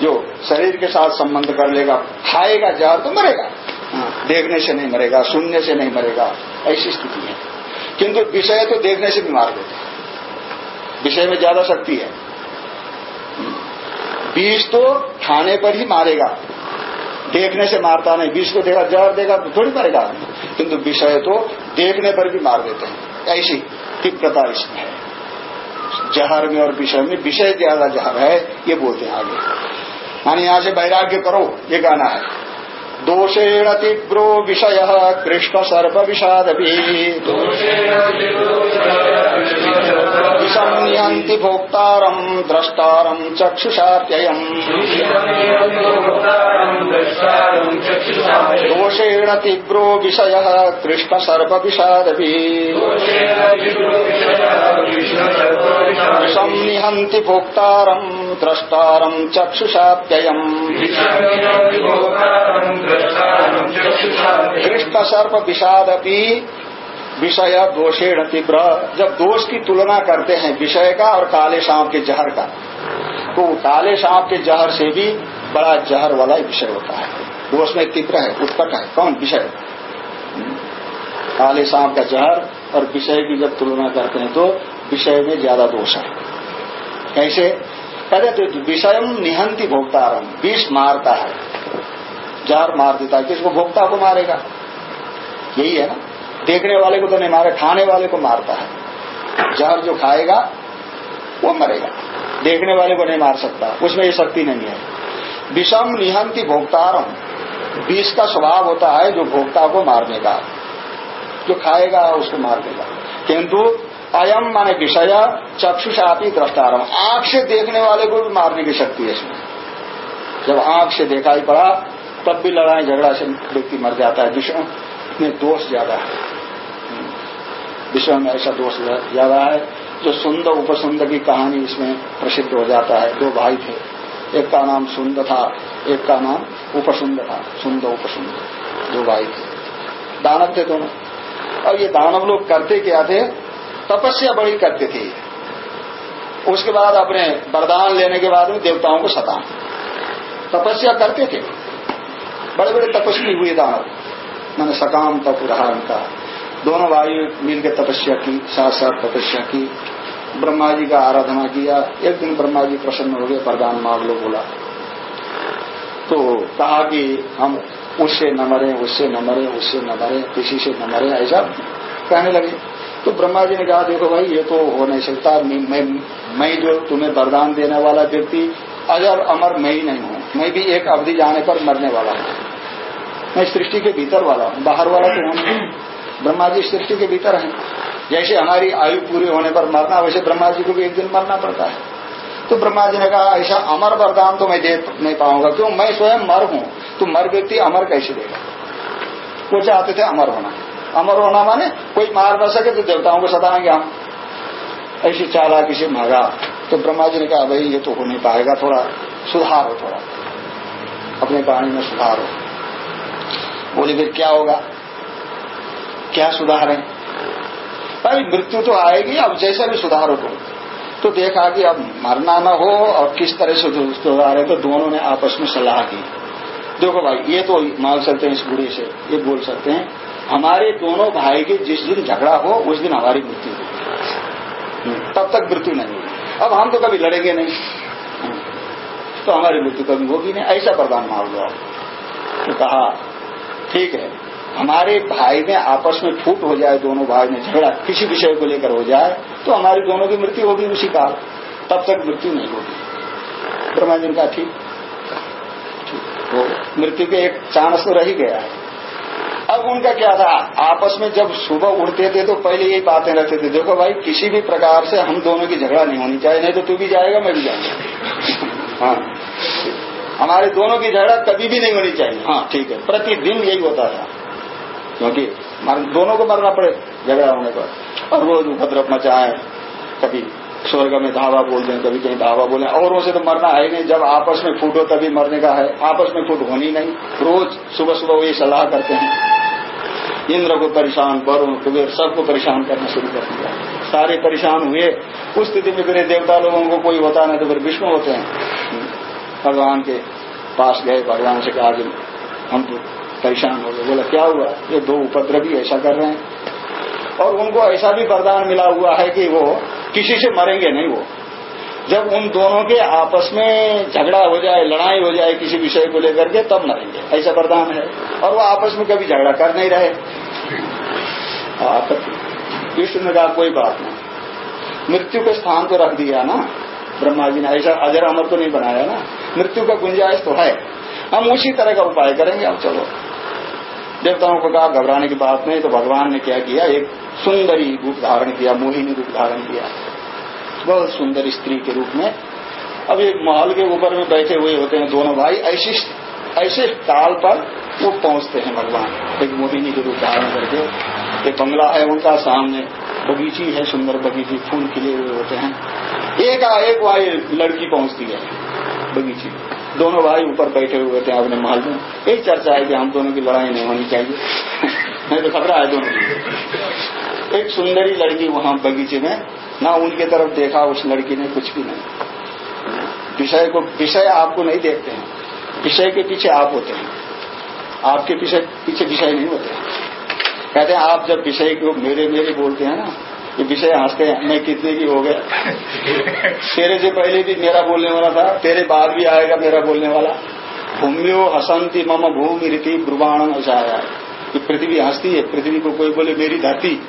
जो शरीर के साथ संबंध कर लेगा खाएगा जहर तो मरेगा। हाँ, देखने से नहीं मरेगा सुनने से नहीं मरेगा ऐसी स्थिति है। किंतु विषय तो देखने से भी मार देते विषय में ज़्यादा शक्ति है। बीज तो खाने पर ही मारेगा। देखने से मारता नहीं। बीज को देगा जहर देगा तो थोड़ी मरेगा किंतु विषय तो देखने पर भी मार देते हैं। ऐसी तीव्रता इसमें है। जहर में और विषय में विषय ज़्यादा जहर है, ये बोलते हैं आगे। मानी यहाँ से वैराग्य करो, ये गाना है। दोषेण तीव्रो विषय, कृष्ण सर्प विषाद विषम भोक्तारम द्रष्टारम चक्षुषात्ययम्। दोषेण तीव्रो विषय कृष्ण सर्प विषाद विषम निहंति भोक्तारम द्रष्टारम चक्षुषात्ययम्। कृष्ण सर्प विषादपि विषय दोषेण तीव्र जब दोष की तुलना करते हैं विषय का और काले सांप के जहर का तो काले सांप के जहर से भी बड़ा जहर वाला विषय होता है। दोष में तीव्र है उत्कट है, कौन? विषय। काले सांप का जहर और विषय की जब तुलना करते हैं तो विषय में ज़्यादा दोष है। कैसे? कहते तो विषय निहंती भोक्ता भोक्तारम, विष मारता है। जहर मार देता है किसको भोक्ता को मारेगा। यही है ना? देखने वाले को तो नहीं मारे, खाने वाले को मारता है। जहर जो खाएगा, वो मरेगा। देखने वाले को नहीं मार सकता, उसमें ये शक्ति नहीं है। विषम निहंती भोक्तारम। विष का स्वभाव होता है जो भोक्ता को मारने का, जो खाएगा उसको मार देगा किंतु अयम माने विषय, चक्षुषापी द्रष्टारम। आँख से देखने वाले को भी मारने की शक्ति है इसमें। जब आँख से देखा ही पड़ा, तब भी लड़ाई झगड़ा से व्यक्ति मर जाता है विषय में दोष ज़्यादा है। विषय में ऐसा दोष ज़्यादा है। जो सुंदर उपसुंद की कहानी इसमें प्रसिद्ध हो जाता है। दो भाई थे। एक का नाम सुंद था, एक का नाम उपसुंद था। सुंद उपसुंद। दो भाई थे। दानव थे दोनों। और ये दानव लोग करते क्या थे? तपस्या बड़ी करते थे। उसके बाद अपने वरदान लेने के बाद में देवताओं को सता तपस्या करते थे। बड़े बड़े तपस्वी हुए दानव। मैंने सकाम तप उदाहरण उनका दोनों भाई मिलकर तपस्या की साथ साथ तपस्या की। ब्रह्मा जी का आराधना किया। एक दिन ब्रह्मा जी प्रसन्न हो गए वरदान मांग लो बोला। तो कहा कि हम उससे न मरे, उससे न मरे, उससे न मरे, किसी से न मरे, ऐसा कहने लगे। तो ब्रह्मा जी ने कहा, देखो भाई, ये तो हो नहीं सकता। मैं मैं जो तुम्हें वरदान देने वाला व्यक्ति, अजर अमर मैं ही नहीं हूँ। मैं भी एक अवधि जाने पर मरने वाला हूँ। मैं सृष्टि के भीतर वाला हूँ। बाहर वाला तो हूँ ब्रह्मा जी सृष्टि के भीतर हैं। जैसे हमारी आयु पूरी होने पर मरना, वैसे ब्रह्मा जी को भी एक दिन मरना पड़ता है। तो ब्रह्मा जी ने कहा, ऐसा अमर वरदान तो मैं दे नहीं पाऊँगा। क्यों? मैं स्वयं मर हूँ तो मर व्यक्ति अमर कैसे देगा? वो चाहते थे अमर होना। अमर होना माने कोई मार न सके तो देवताओं को सताएँगे हम। ऐसी चाला किसी मगा तो ब्रह्मा जी ने कहा, भाई, ये तो हो नहीं पाएगा, थोड़ा सुधार हो थोड़ा। अपने कहानी में सुधार। हो बोले, फिर क्या होगा? क्या सुधार भाई मृत्यु तो आएगी अब जैसा भी सुधार हो। तो, देखा कि अब मरना न हो और किस तरह से सुधार तो दोनों ने आपस में सलाह की। देखो भाई ये तो मांग सकते हैं इस बूढ़े से ये बोल सकते हैं हमारे दोनों भाई के जिस दिन झगड़ा हो उस दिन हमारी मृत्यु हो। तब तक मृत्यु नहीं होगी अब हम तो कभी लड़ेंगे नहीं। तो हमारी मृत्यु कभी होगी नहीं। ऐसा वरदान मांग लो आप तो कहा ठीक है। हमारे भाई में आपस में फूट हो जाए, दोनों भाई में झगड़ा किसी विषय को लेकर हो जाए तो हमारी दोनों की मृत्यु होगी उसी काल। तब तक मृत्यु नहीं होगी। ब्रह्मा जी का ठीक। तो मृत्यु के एक चांस तो रह गया है। अब उनका क्या था? आपस में जब सुबह उठते थे तो पहले यही बातें रहते थे, देखो भाई, किसी भी प्रकार से हम दोनों की झगड़ा नहीं होनी चाहिए, नहीं तो तू भी जाएगा, मैं भी जाऊँगा। हाँ। हमारे दोनों की झगड़ा कभी भी नहीं होनी चाहिए। हाँ ठीक है। प्रतिदिन यही होता था। क्योंकि दोनों को मरना पड़े, झगड़ा होने पर। और रोज उपद्रव मचाए कभी स्वर्ग में धावा बोल दें कभी कहीं धावा बोले, औरों से तो मरना है नहीं। जब आपस में फूटो, तभी मरने का है। आपस में फूट होनी नहीं। रोज सुबह सुबह वही सलाह करते हैं। इंद्र को परेशान, वरुण, कुबेर, सबको परेशान करना शुरू कर दिया। सारे परेशान हुए। उस स्थिति में फिर देवता लोगों को कोई होता नहीं तो फिर विष्णु होते हैं। भगवान के पास गए, भगवान से कहा कि हम तो परेशान हो गए। बोला, क्या हुआ? ये दो उपद्रवी ऐसा कर रहे हैं। और उनको ऐसा भी वरदान मिला हुआ है कि वो किसी से मरेंगे नहीं वो। जब उन दोनों के आपस में झगड़ा हो जाए, लड़ाई हो जाए किसी विषय को लेकर के, तब मरेंगे। ऐसा वरदान है। और वो आपस में कभी झगड़ा कर नहीं रहे। विष्णु ने कहा, कोई बात नहीं। मृत्यु के स्थान को रख दिया ना, ब्रह्मा जी ने। ऐसा अजर अमर तो नहीं बनाया ना। मृत्यु का गुंजाइश तो है। हम उसी तरह का उपाय करेंगे, अब चलो। देवताओं को कहा, घबराने की बात नहीं तो भगवान ने क्या किया? एक सुंदरी रूप धारण किया, मोहिनी रूप धारण किया। बहुत सुंदर स्त्री के रूप में। अब एक महल के ऊपर में बैठे हुए होते हैं दोनों भाई, ऐसी ऐसे ताल पर वो पहुँचते हैं भगवान। एक मोहिनी के रूप धारण करके। एक बंगला है उनका सामने। बगीची है, सुंदर बगीची, फूल खिले हुए होते हैं। एक एक वहाँ लड़की पहुँचती है बगीची दोनों भाई ऊपर बैठे हुए थे अपने महल में। यही चर्चा है कि हम दोनों की लड़ाई नहीं होनी चाहिए। नहीं तो खतरा है दोनों की। एक सुंदरी लड़की वहाँ बगीचे में, ना उनके तरफ़ देखा, उस लड़की ने कुछ भी नहीं। विषय को विषय आपको नहीं देखते हैं। विषय के पीछे आप होते हैं। आपके पीछे पीछे विषय नहीं होते कहते हैं, आप जब विषय को मेरे मेरे बोलते हैं ना ये विषय हँसते मैं कितने की हो गया। तेरे से पहले भी मेरा बोलने वाला था, तेरे बाद भी आएगा मेरा बोलने वाला। भूमियो हसंती मम भूमि रीति ब्रुवाणम है कि पृथ्वी हंसती है, पृथ्वी को कोई बोले, मेरी धरती।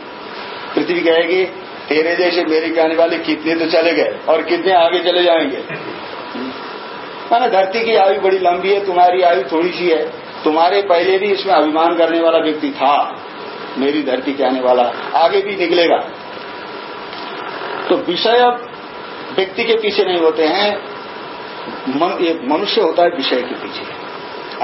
पृथ्वी कहेगी, तेरे जैसे मेरे कहने वाले कितने तो चले गए और कितने आगे चले जाएँगे? माना धरती की आयु बड़ी लंबी है, तुम्हारी आयु थोड़ी सी है। तुम्हारे पहले भी इसमें अभिमान करने वाला व्यक्ति था। मेरी धरती कहने वाला आगे भी निकलेगा। तो विषय व्यक्ति के पीछे नहीं होते हैं। मन, ये मनुष्य होता है विषय के पीछे।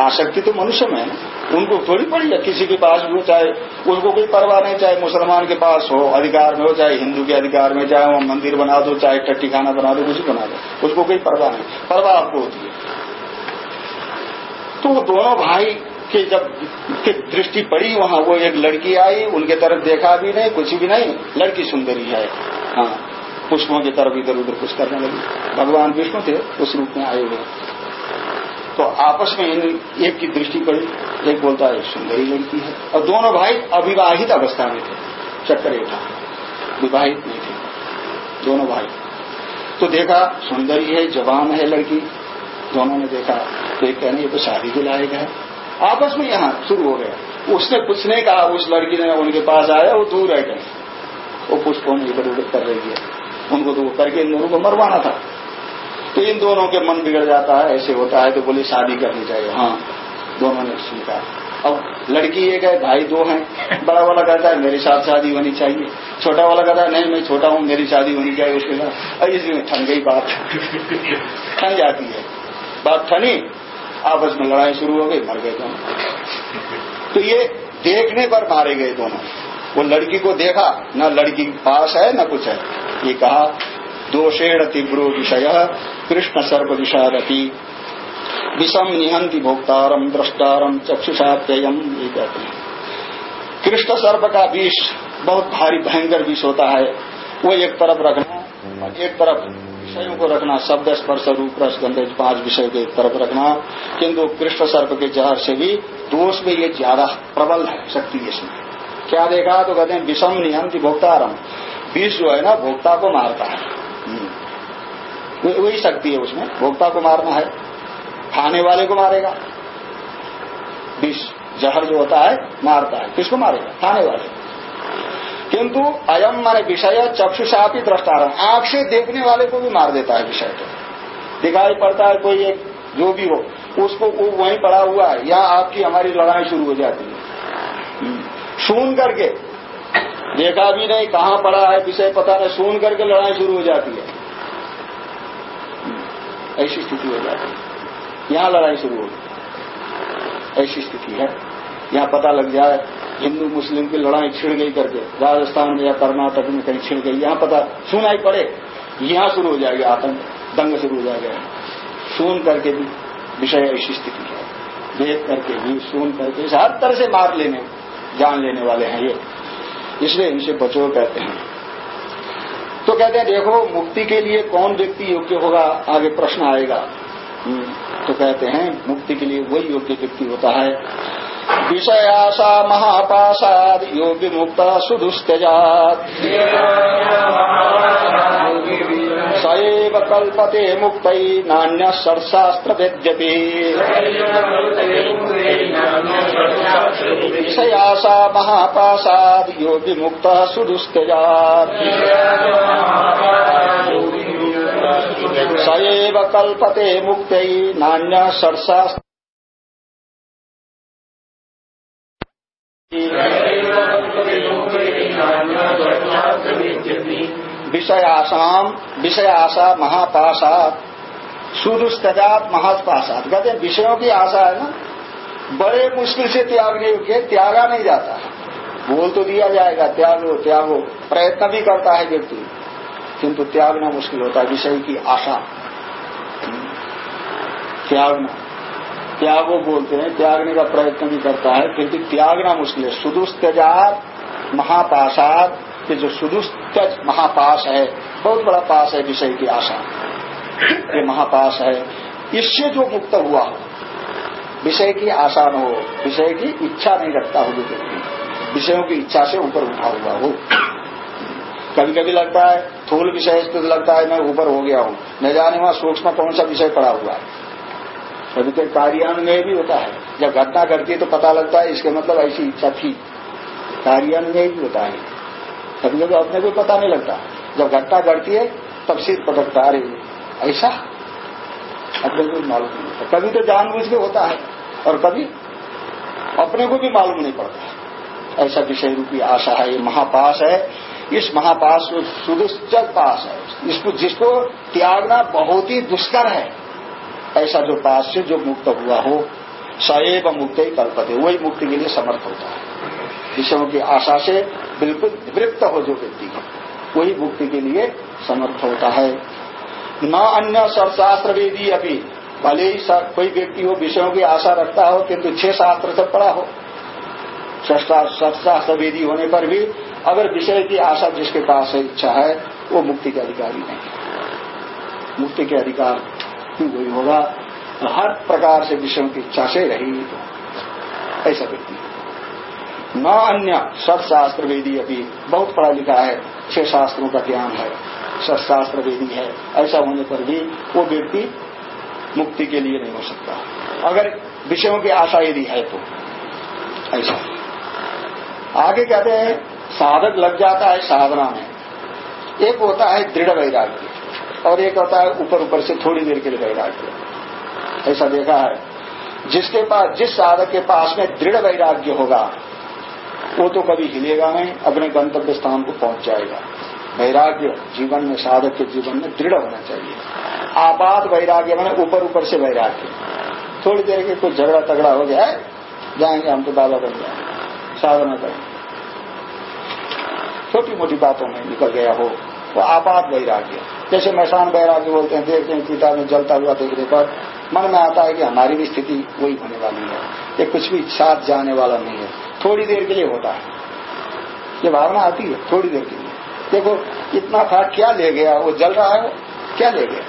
आसक्ति तो मनुष्य में है। उनको थोड़ी पड़ी है किसी के पास भी हो चाहे उसको कोई परवाह नहीं चाहे मुसलमान के पास हो अधिकार में हो चाहे हिंदू के अधिकार में चाहे वो मंदिर बना दो चाहे टट्टी खाना बना दो कुछ बना दो। उसको कोई परवाह नहीं। परवाह आपको होती है। तो वो दोनों भाई के जब की दृष्टि पड़ी वहाँ वो एक लड़की आई उनके तरफ़ देखा भी नहीं कुछ भी नहीं लड़की सुंदरी है। हाँ। पुष्पों की तरफ़ इधर उधर कुछ करने लगी। भगवान विष्णु थे, उस रूप में आए हुए। तो आपस में इन एक की दृष्टि पड़ी, एक बोलता है सुंदरी लड़की है। और दोनों भाई अविवाहित अवस्था में थे, चक्कर था विवाहित नहीं थे, दोनों भाई। तो देखा, सुंदरी है, जवान है लड़की। दोनों ने देखा तो एक कहने, ये तो शादी के लायक है। आपस में यहाँ शुरू हो गया। उसने कुछ नहीं कहा, उस लड़की ने उनके पास आया, वो दूर रह गए वो पुष्पों में इधर उधर कर रही है। उनको तो वो करके इन दोनों को मरवाना था। तो इन दोनों के मन बिगड़ जाता है, ऐसे होता है तो बोले, शादी करनी चाहिए। हाँ दोनों ने स्वीकार। अब लड़की एक है भाई दो हैं। बड़ा वाला कहता है, मेरे साथ शादी होनी चाहिए। छोटा वाला कहता है, नहीं, मैं छोटा हूँ, मेरी शादी होनी चाहिए उसके साथ। और इसमें ठन गई बात। ठन जाती है। बात ठनी, आपस में लड़ाई शुरू हो गई, मर गए दोनों। तो ये देखने पर मारे गए दोनों। वो लड़की को देखा, न लड़की पास है, न कुछ है। ये कहा दोषेण तीव्रो विषय, कृष्ण सर्प विषारती विषम निहंति भोक्तारम द्रष्टारम चक्षुषाप्ययम ये कहते हैं। कृष्ण सर्प का विष, बहुत भारी, भयंकर विष होता है। वो एक तरफ़ रखना एक तरफ़ विषयों को रखना, शब्द, स्पर्श, रूप, रस, गंध पाँच विषय को एक तरफ़ रखना। किंतु कृष्ण सर्प के जहर से भी दोष में ये ज़्यादा प्रबल है, शक्ति इसमें। क्या देखा तो कहते हैं विषम नियंति भोक्तारम। विष जो है ना, भोक्ता को मारता है। वही शक्ति है उसमें। भोक्ता को मारना है। खाने वाले को मारेगा। विष, जहर जो होता है, मारता है। किसको मारेगा? खाने वाले। किंतु अयम माने विषय चक्षुषापी द्रष्टारम। आँख से देखने वाले को भी मार देता है विषय को। दिखाई पड़ता है कोई एक, जो भी हो, उसको वो वहीं पड़ा हुआ है, या आपकी हमारी लड़ाई शुरू हो जाती है। सुन करके। देखा भी नहीं, कहाँ पड़ा है विषय, पता नहीं, सुन करके लड़ाई शुरू हो जाती है। ऐसी स्थिति हो जाती है। यहाँ लड़ाई शुरू होगी ऐसी स्थिति है। यहाँ पता लग जाए, हिंदू, मुस्लिम की लड़ाई छिड़ गई करके, राजस्थान में या कर्नाटक में कहीं छिड़ गई, यहाँ पता सुनाई पड़े। यहाँ शुरू हो जाएगा आतंक, दंग शुरू हो जाएगा। सुन करके भी विषय ऐसी स्थिति है। देख करके भी, सुन करके हर तरह से मार लेने। जान लेने वाले हैं ये। इसलिए इनसे बचो कहते हैं। तो कहते हैं देखो मुक्ति के लिए कौन व्यक्ति योग्य होगा? आगे प्रश्न आएगा। हम्म, तो कहते हैं मुक्ति के लिए वही योग्य व्यक्ति होता है। विषयाशा महापाशाद योगी मुक्त सुदुस्त्यजात सएव कल्पते मुक्त नान्य सर्शास्त्र वेद्यपि विषयाशा महापाशाद योगी मुक्त सुदुस्त्यजात सएव कल्पते मुक्त नान्य सर्शास्त्र विषयासाम विषय आसाम विषय आशा महापाशात सुदुस्तजात महापाशात कहते हैं, विषयों की आशा है ना? बड़े मुश्किल से त्याग त्यागने योग्य त्यागा नहीं जाता बोल तो दिया जाएगा, त्यागो त्यागो प्रयत्न भी करता है व्यक्ति। किंतु त्यागना मुश्किल होता है, विषय की आशा। त्यागना। त्यागो बोलते हैं, त्यागने का प्रयत्न भी करता है फिर भी त्यागना मुश्किल है। सुदुस्तजात महापाशात कि जो सुदुस्तज महापाश है, बहुत बड़ा पास है विषय की आशा। ये महापाश है। इससे जो मुक्त हुआ हो, विषय की आशा न हो, विषय की इच्छा नहीं रखता हो जो व्यक्ति, विषयों की इच्छा से ऊपर उठा हुआ हो। कभी कभी लगता है, थूल विषय से लगता है, मैं ऊपर हो गया हूँ। न जाने वहाँ सूक्ष्म कौन सा विषय पड़ा हुआ है। कभी कभी कार्यान्वय भी होता है। जब घटना घटती है तो पता लगता है, इसके मतलब ऐसी इच्छा थी। कार्यान्वय भी होता है। कभी कभी अपने को पता नहीं लगता। जब घटना घटती है, तब सिर पटकता अरे, ऐसा? अपने को मालूम नहीं होता। कभी तो जानबूझ के होता है, और कभी अपने को भी मालूम नहीं पड़ता ऐसा विषय रूपी आशा है, ये महापास है। इस महापास को सुदुश्चल पास है। इसको जिसको त्यागना बहुत ही दुष्कर है। ऐसा जो पास से जो मुक्त हुआ हो, सएव मुक्त ही कल्पते, वही मुक्ति के लिए समर्थ होता है। विषयों की आशा से बिल्कुल निवृत्त हो जो व्यक्ति है, वही मुक्ति के लिए समर्थ होता है। न अन्य सर्वशास्त्र वेदी अभी भले ही कोई व्यक्ति हो, विषयों की आशा रखता हो, किंतु छह शास्त्र से पड़ा हो। शास्त्र वेदी होने पर भी, अगर विषय की आशा जिसके पास है, इच्छा है, वो मुक्ति के अधिकारी नहीं। मुक्ति के अधिकार ही वही होगा, हर प्रकार से विषयों की इच्छा से रही ऐसा व्यक्ति न अन्य सत्शास्त्र वेदी अभी बहुत पढ़ा लिखा है, छह शास्त्रों का ज्ञान है सत्शास्त्र वेदी है। ऐसा होने पर भी वो व्यक्ति मुक्ति के लिए नहीं हो सकता। अगर विषयों की आशा यदि है तो ऐसा। आगे कहते हैं, साधक लग जाता है साधना में। एक होता है दृढ़ वैराग्य, और एक होता है ऊपर ऊपर से थोड़ी देर के लिए वैराग्य। ऐसा देखा है। जिसके पास, जिस साधक के पास में दृढ़ वैराग्य होगा वो तो कभी हिलेगा नहीं, अपने गंतव्य स्थान को पहुँच जाएगा। वैराग्य जीवन में, साधक के जीवन में दृढ़ होना चाहिए। आपात वैराग्य मैंने ऊपर ऊपर से वैराग्य। थोड़ी देर के कुछ झगड़ा तगड़ा हो गया, जाएँगे हम तो बाबा बन जाएँगे साधना करेंगे। छोटी मोटी बातों में निकल गया हो, वो आपात वैराग्य। जैसे मैसान वैराग्य बोलते हैं, देखते हैं पिता में जलता हुआ देखने पर मन में आता है कि हमारी भी स्थिति वही होने वाली है। ये कुछ भी साथ जाने वाला नहीं है। थोड़ी देर के लिए होता है। ये भावना आती है, थोड़ी देर के लिए। देखो, इतना था, क्या ले गया? वो जल रहा है, क्या ले गया?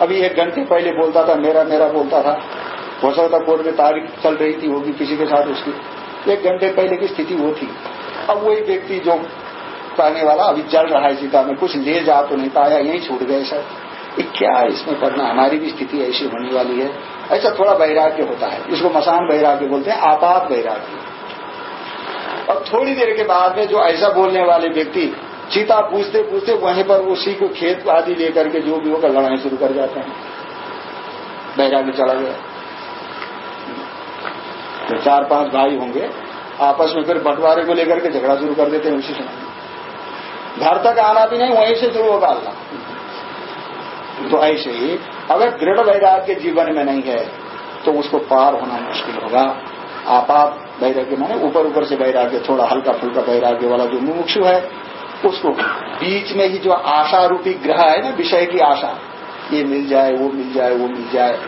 अभी एक घंटे पहले बोलता था, मेरा मेरा बोलता था। हो सकता कोर्ट में तारीख चल रही थी, होगी किसी के साथ उसकी। एक घंटे पहले की स्थिति वो थी। अब वही व्यक्ति जो पाने वाला अभी जल रहा है सीता में, कुछ ले जा तो नहीं पाया, यही छूट गए सर ये क्या इसमें करना? हमारी भी स्थिति ऐसी होने वाली है। ऐसा थोड़ा वैराग्य होता है। इसको मसान वैराग्य बोलते हैं, आपात वैराग्य। और थोड़ी देर के बाद में जो ऐसा बोलने वाले व्यक्ति चीता पूछते पूछते वहीं पर उसी को खेत आदि लेकर के जो भी होकर लड़ाई शुरू कर जाते हैं। वैराग्य चला गया। तो चार पाँच भाई होंगे, आपस में फिर बंटवारे को लेकर के झगड़ा शुरू कर देते हैं उसी समय। घर तक आना भी नहीं, वहीं से शुरू होगा अल्लाह। तो ऐसे ही, अगर दृढ़ वैराग के जीवन में नहीं है तो उसको पार होना मुश्किल होगा। आपात वैराग्य, माने ऊपर ऊपर से वैराग्य, थोड़ा हल्का फुल्का वैराग्य वाला जो मुमुक्षु है, उसको बीच में ही जो आशा रूपी ग्रह है ना, विषय की आशा, ये मिल जाए, वो मिल जाए, वो मिल जाए,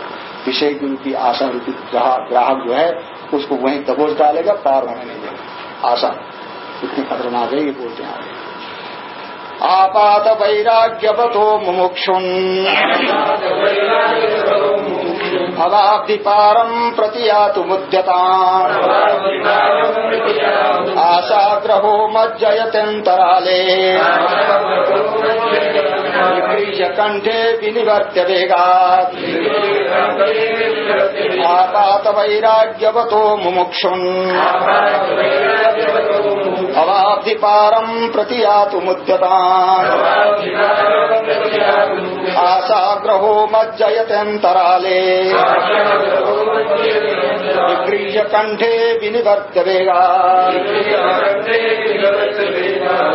विषय की रूपी आशा रूपी ग्राहक जो है, उसको वहीं दबोच डालेगा, पार होने नहीं देगा। आशा, इतनी खतरनाक है, ये बोलते हैं आपात वैराग्यवतो मुमुक्षुन्। भवाब्धि प्रति प्रतियातु मुद्यता। आशाग्रहो मज्जयत्यन्तराले कंठे विनिवर्त्य वेगात्। आपात वैराग्यवतो मुमुक्षुन्। भवाब्धि पारम् प्रतियातु मुद्यता आशाग्रहो मज्जयत्यन्तराले। विगृह्य कंठे विनिवर्त्य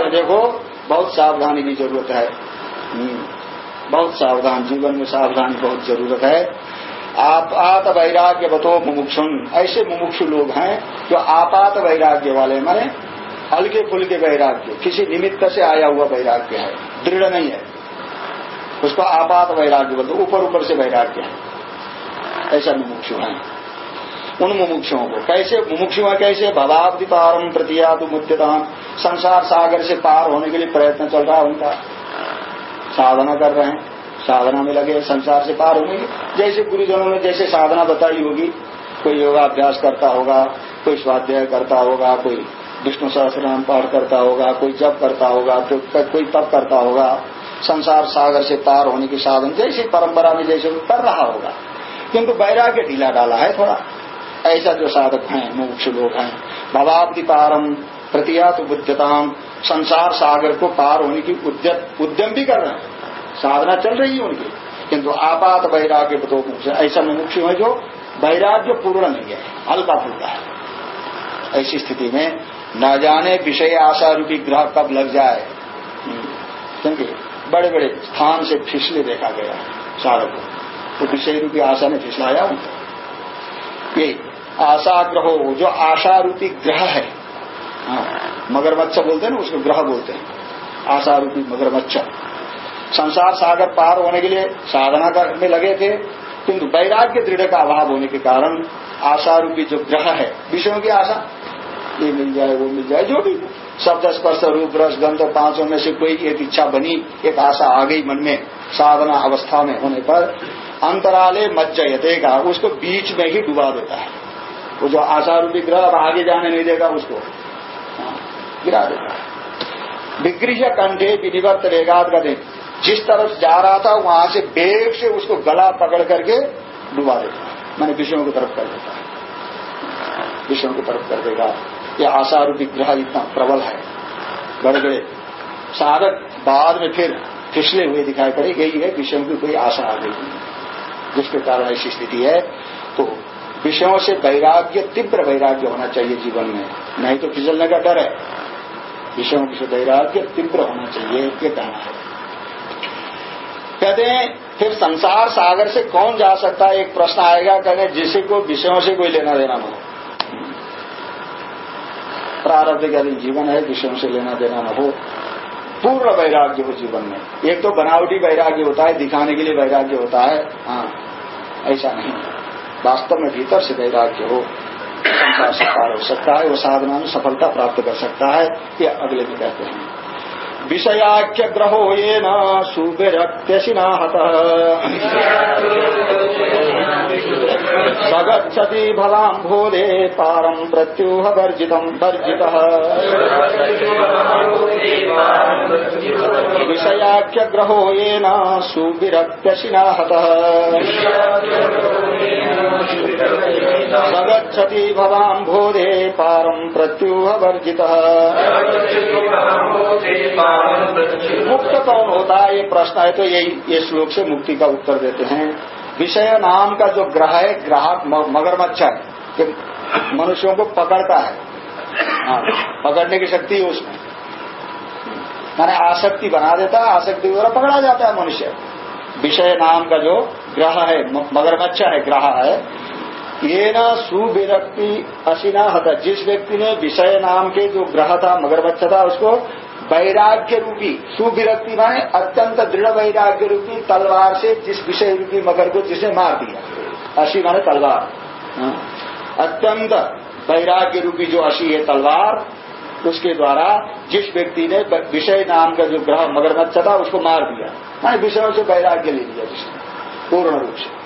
देखो, बहुत सावधानी की ज़रूरत है। बहुत सावधान, जीवन में सावधानी बहुत ज़रूरत है। आप आत वैराग्य बतो मुमुक्षुन ऐसे मुमुक्षु लोग हैं जो आपात वैराग्य वाले, माने हल्के फुल्के वैराग्य, किसी निमित्त से आया हुआ वैराग्य है, दृढ़ नहीं है। उसको आपात वैराग्य बोलते ऊपर ऊपर से वैराग्य है। ऐसा मुमुक्षु है। उन मुमुक्षुओं को कैसे मुमुक्षु है कैसे? भवाब्धि पारम प्रतिया मुद्यता। संसार सागर से पार होने के लिए प्रयत्न चल रहा है उनका। साधना कर रहे हैं। साधना में लगे, संसार से पार होने की जैसे गुरुजनों ने जैसे साधना बताई होगी, कोई योगाभ्यास करता होगा, कोई स्वाध्याय करता होगा, कोई विष्णु सहस्रनाम पाठ करता होगा, कोई जप करता होगा तो कोई तप करता होगा। संसार सागर से पार होने की साधन जैसी परंपरा में जैसे कर रहा होगा। किंतु वैराग्य ढीला डाला है थोड़ा। ऐसा जो साधक हैं मुख्य लोग हैं। भवाब्दि पारम प्रतियात बुद्धताम संसार सागर को पार होने की उद्यम भी कर रहे हैं। साधना चल रही है उनकी। किंतु आपात वैराग्य तो ऐसा मुमुक्षु है जो वैराग्य पूर्ण नहीं है हल्का फुल्का है। ऐसी स्थिति में न जाने विषय आशा रूपी ग्रह कब लग जाए। हम्म, क्योंकि बड़े बड़े स्थान से फिसले देखा गया सारा को। तो विषय रूपी आशा ने फिसलाया उनको। ये आशा ग्रहो जो आशा रूपी ग्रह हाँ, मगरमच्छ बोलते हैं ना उसको ग्रह बोलते हैं। आशा रूपी मगरमच्छ। संसार सागर पार होने के लिए साधना करने लगे थे। किंतु वैराग्य दृढ़ का अभाव होने के कारण आशा रूपी जो ग्रह है विषयों की आशा ये मिल जाए वो मिल जाए जो भी शब्द स्पर्श रूप रस गंध पाँचों में से कोई एक इच्छा बनी एक आशा आ गई मन में साधना अवस्था में होने पर अंतराले मज्जयते का उसको बीच में ही डुबा देता है। वो जो आशा रूपी ग्रह अब आगे जाने नहीं देगा उसको हाँ, गिरा देता है। विगृह कंठे विनिवर्त रेगात गते जिस तरफ़ जा रहा था, वहाँ से बेग से उसको गला पकड़ करके डुबा देता है। मैंने विषयों की तरफ़ कर देता है। विषयों की तरफ़ कर देगा। यह आशा विग्रह इतना प्रबल है। बड़े बड़े साधक बाद में फिर फिसले हुए दिखाई पड़े। यही है विषयों की कोई आशा आ गई जिसके कारण ऐसी स्थिति है तो विषयों से वैराग्य, तीव्र वैराग्य होना चाहिए जीवन में। नहीं तो फिसलने का डर है। विषयों से वैराग्य तीव्र होना चाहिए, ये कहना है। कहते हैं, फिर संसार सागर से कौन जा सकता है? एक प्रश्न आएगा कहते जिसे को विषयों से कोई लेना देना हो। प्रारब्ध के जीवन है, विषयों से लेना देना न हो। पूर्ण वैराग्य हो जीवन में। एक तो बनावटी वैराग्य होता है, दिखाने के लिए वैराग्य होता है। हाँ ऐसा नहीं। वास्तव में भीतर से वैराग्य हो। संसार से पार हो सकता है वो साधना में सफलता प्राप्त कर सकता है, ये अगले भी कहते हैं। विषयाख्य ग्रहो ये न सुविरक्त्यशिना सगच्छति भवाम्भोदे पारम प्रत्यूह वर्जितम वर्जित। विषयाख्य ग्रहो ये न सुविरक्त्यशिना सगच्छति भवाम्भोदे पारम प्रत्यूह वर्जित मुक्त कौन होता है? ये प्रश्न है तो यही ये श्लोक से मुक्ति का उत्तर देते हैं। विषय नाम का जो ग्रह है ग्राहक मगरमच्छ है कि मनुष्यों को पकड़ता है। हाँ, पकड़ने की शक्ति है उसमें। मैंने आसक्ति बना देता है आसक्ति द्वारा पकड़ा जाता है मनुष्य। विषय नाम का जो ग्रह है मगरमच्छ है ग्रह है ये न सुविरक्ति असीना हता जिस व्यक्ति ने विषय नाम के जो ग्रह था मगरमच्छ था उसको वैराग्य रूपी सुविरक्ति माने अत्यंत दृढ़ वैराग्य रूपी तलवार से जिस विषय रूपी मगर को जिसे मार दिया। अशी माने तलवार। हाँ। अत्यंत वैराग्य रूपी जो अशी है तलवार, उसके द्वारा जिस व्यक्ति ने विषय नाम का जो ग्रह मगरमच्छ था उसको मार दिया। माने विषयों से वैराग्य ले लिया जिसने। पूर्ण रूप से।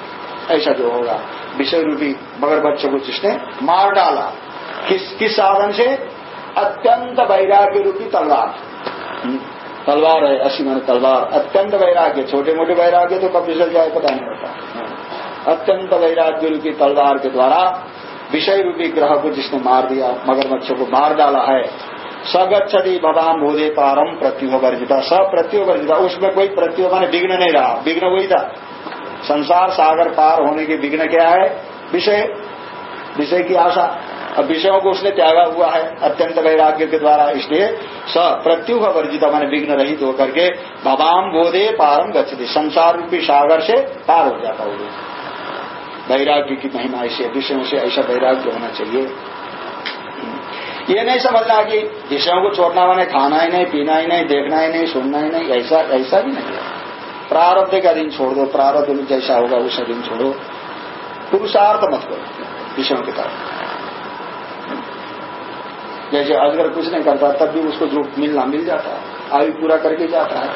ऐसा जो होगा। विषय रूपी मगरमच्छ को जिसने मार डाला। किस किस साधन से? अत्यंत वैराग्य रूपी तलवार। तलवार है असी मन तलवार। अत्यंत वैराग्य छोटे मोटे वैराग्य तो कब फिसल जाए, पता नहीं होता। हाँ। अत्यंत वैराग्य रूपी तलवार के द्वारा विषय रूपी ग्रह को जिसने मार दिया, मगरमच्छ को मार डाला है सगछति भवान बोधे पारम प्रत्युह वर्जिता स प्रत्युह वर्जिता उसमें कोई प्रत्युह माने विघ्न नहीं रहा। विघ्न वही था। संसार सागर पार होने के विघ्न क्या है? विषय। विषय की आशा। अब विषयों को उसने त्यागा हुआ है अत्यंत वैराग्य के द्वारा। इसलिए स प्रत्युह वर्जित, मैंने विघ्न रहित होकर के भवाम बोधे पारम गच्छति। संसार रूपी सागर से पार हो जाता हो वैराग्य की महिमा ऐसी विषयों से ऐसा वैराग्य होना चाहिए। ये नहीं समझना कि विषयों को छोड़ना मैंने खाना ही नहीं, पीना ही नहीं, देखना ही नहीं, सुनना ही नहीं, ऐसा ऐसा भी नहीं है। प्रारब्ध का दिन छोड़ दो, प्रारब्ध जैसा होगा, उसे दिन छोड़ो। पुरुषार्थ मत करो विषयों के कारण। जैसे अगर कुछ नहीं करता, तब भी उसको जो मिलना मिल जाता है। आयु पूरा करके जाता है।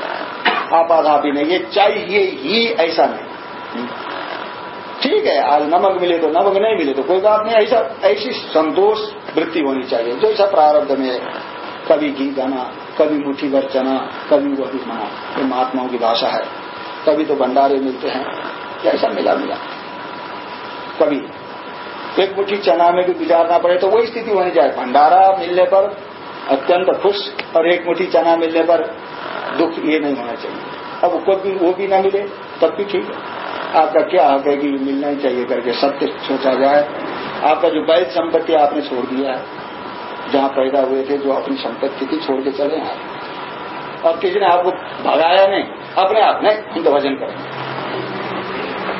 आपाधापी नहीं, ये चाहिए ही ऐसा नहीं। ठीक है, आज नमक मिले तो नमक, नहीं मिले तो कोई बात नहीं। ऐसा, ऐसी संतोष वृत्ति होनी चाहिए। जो ऐसा प्रारब्ध में कभी घी गाना, कभी मुठी भर चना, कभी वही मना ये महात्माओं की भाषा है। कभी तो भंडारे मिलते हैं। ऐसा मिला मिला। कभी एक मुट्ठी चना में भी गुजारना पड़े तो वही स्थिति होनी चाहिए भंडारा मिलने पर अत्यंत खुश और एक मुट्ठी चना मिलने पर दुख ये नहीं होना चाहिए। अब कोई भी, वो भी ना मिले, तब भी ठीक है। आपका क्या हक है कि मिलना ही चाहिए करके सत्य सोचा जाए? आपका जो वैध संपत्ति आपने छोड़ दिया है, जहाँ पैदा हुए थे, जो अपनी संपत्ति थी, छोड़ के चले आप और किसी ने आपको भगाया नहीं, अपने आप ने हिंद भजन करें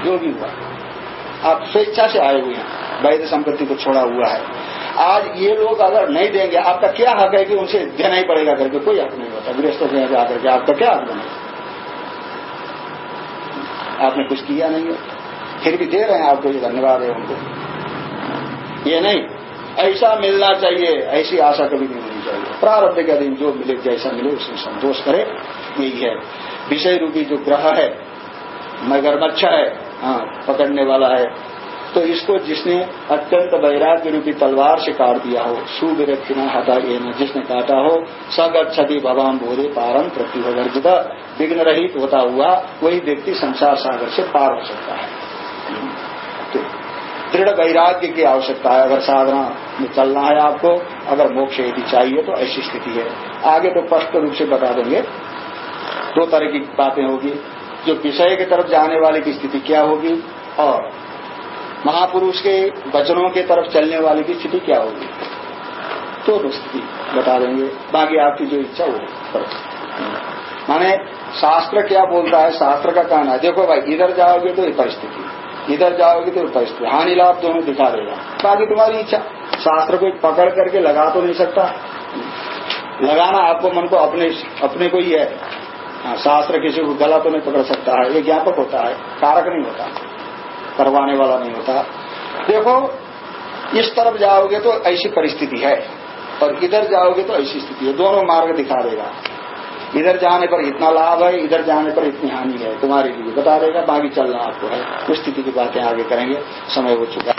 जो भी हुआ, आप स्वेच्छा से आए हुए हैं। वैध संपत्ति को छोड़ा हुआ है। आज ये लोग अगर नहीं देंगे, आपका क्या हक है कि उनसे देना ही पड़ेगा करके कोई हक नहीं होता। गृहस्थ से आकर के आपका क्या हक बने आपने कुछ किया नहीं है। फिर भी दे रहे हैं आपको ये धन्यवाद है उनको। ये नहीं। ऐसा मिलना चाहिए, ऐसी आशा कभी नहीं होनी चाहिए। प्रारब्ध के दिन जो मिले, जैसा मिले, उसमें संतोष करे। यही है। विषय रूपी जो ग्रह है, मगरमच्छ है हाँ पकड़ने वाला है तो इसको जिसने अत्यंत वैराग्य रूपी तलवार से काट दिया हो सुविरक्ति न हटा ये न जिसने काटा हो सगछति भगवान बोधे पारम प्रतिभर्जित विघ्न रहित होता हुआ वही व्यक्ति संसार सागर से पार हो सकता है। तो दृढ़ वैराग्य की आवश्यकता है, अगर साधना में चलना है आपको, अगर मोक्ष यदि चाहिए तो ऐसी स्थिति है। आगे तो स्पष्ट रूप से बता देंगे। दो तरह की बातें होगी, जो विषय की तरफ़ जाने वाले की स्थिति क्या होगी, और महापुरुष के वचनों के तरफ़ चलने वाले की स्थिति क्या होगी? तो स्थिति बता देंगे। बाकी आपकी जो इच्छा हो माने शास्त्र क्या बोलता है? शास्त्र का कहना है देखो भाई इधर जाओगे तो परिस्थिति इधर जाओगे तो परिस्थिति हानि लाभ दोनों दिखा देगा। बाकी तुम्हारी इच्छा शास्त्र को पकड़ करके लगा तो नहीं सकता। लगाना आपको मन को अपने अपने को ही है। हाँ, शास्त्र किसी को गला तो नहीं पकड़ सकता है ये ज्ञापक होता है कारक नहीं होता। करवाने वाला नहीं होता। देखो, इस तरफ़ जाओगे तो ऐसी परिस्थिति है, और इधर जाओगे तो ऐसी स्थिति है। दोनों मार्ग दिखा देगा। इधर जाने पर इतना लाभ है, इधर जाने पर इतनी हानि है, तुम्हारे लिए। बता देगा, बाकी चलना आपको है। उस स्थिति की बातें आगे करेंगे। समय हो चुका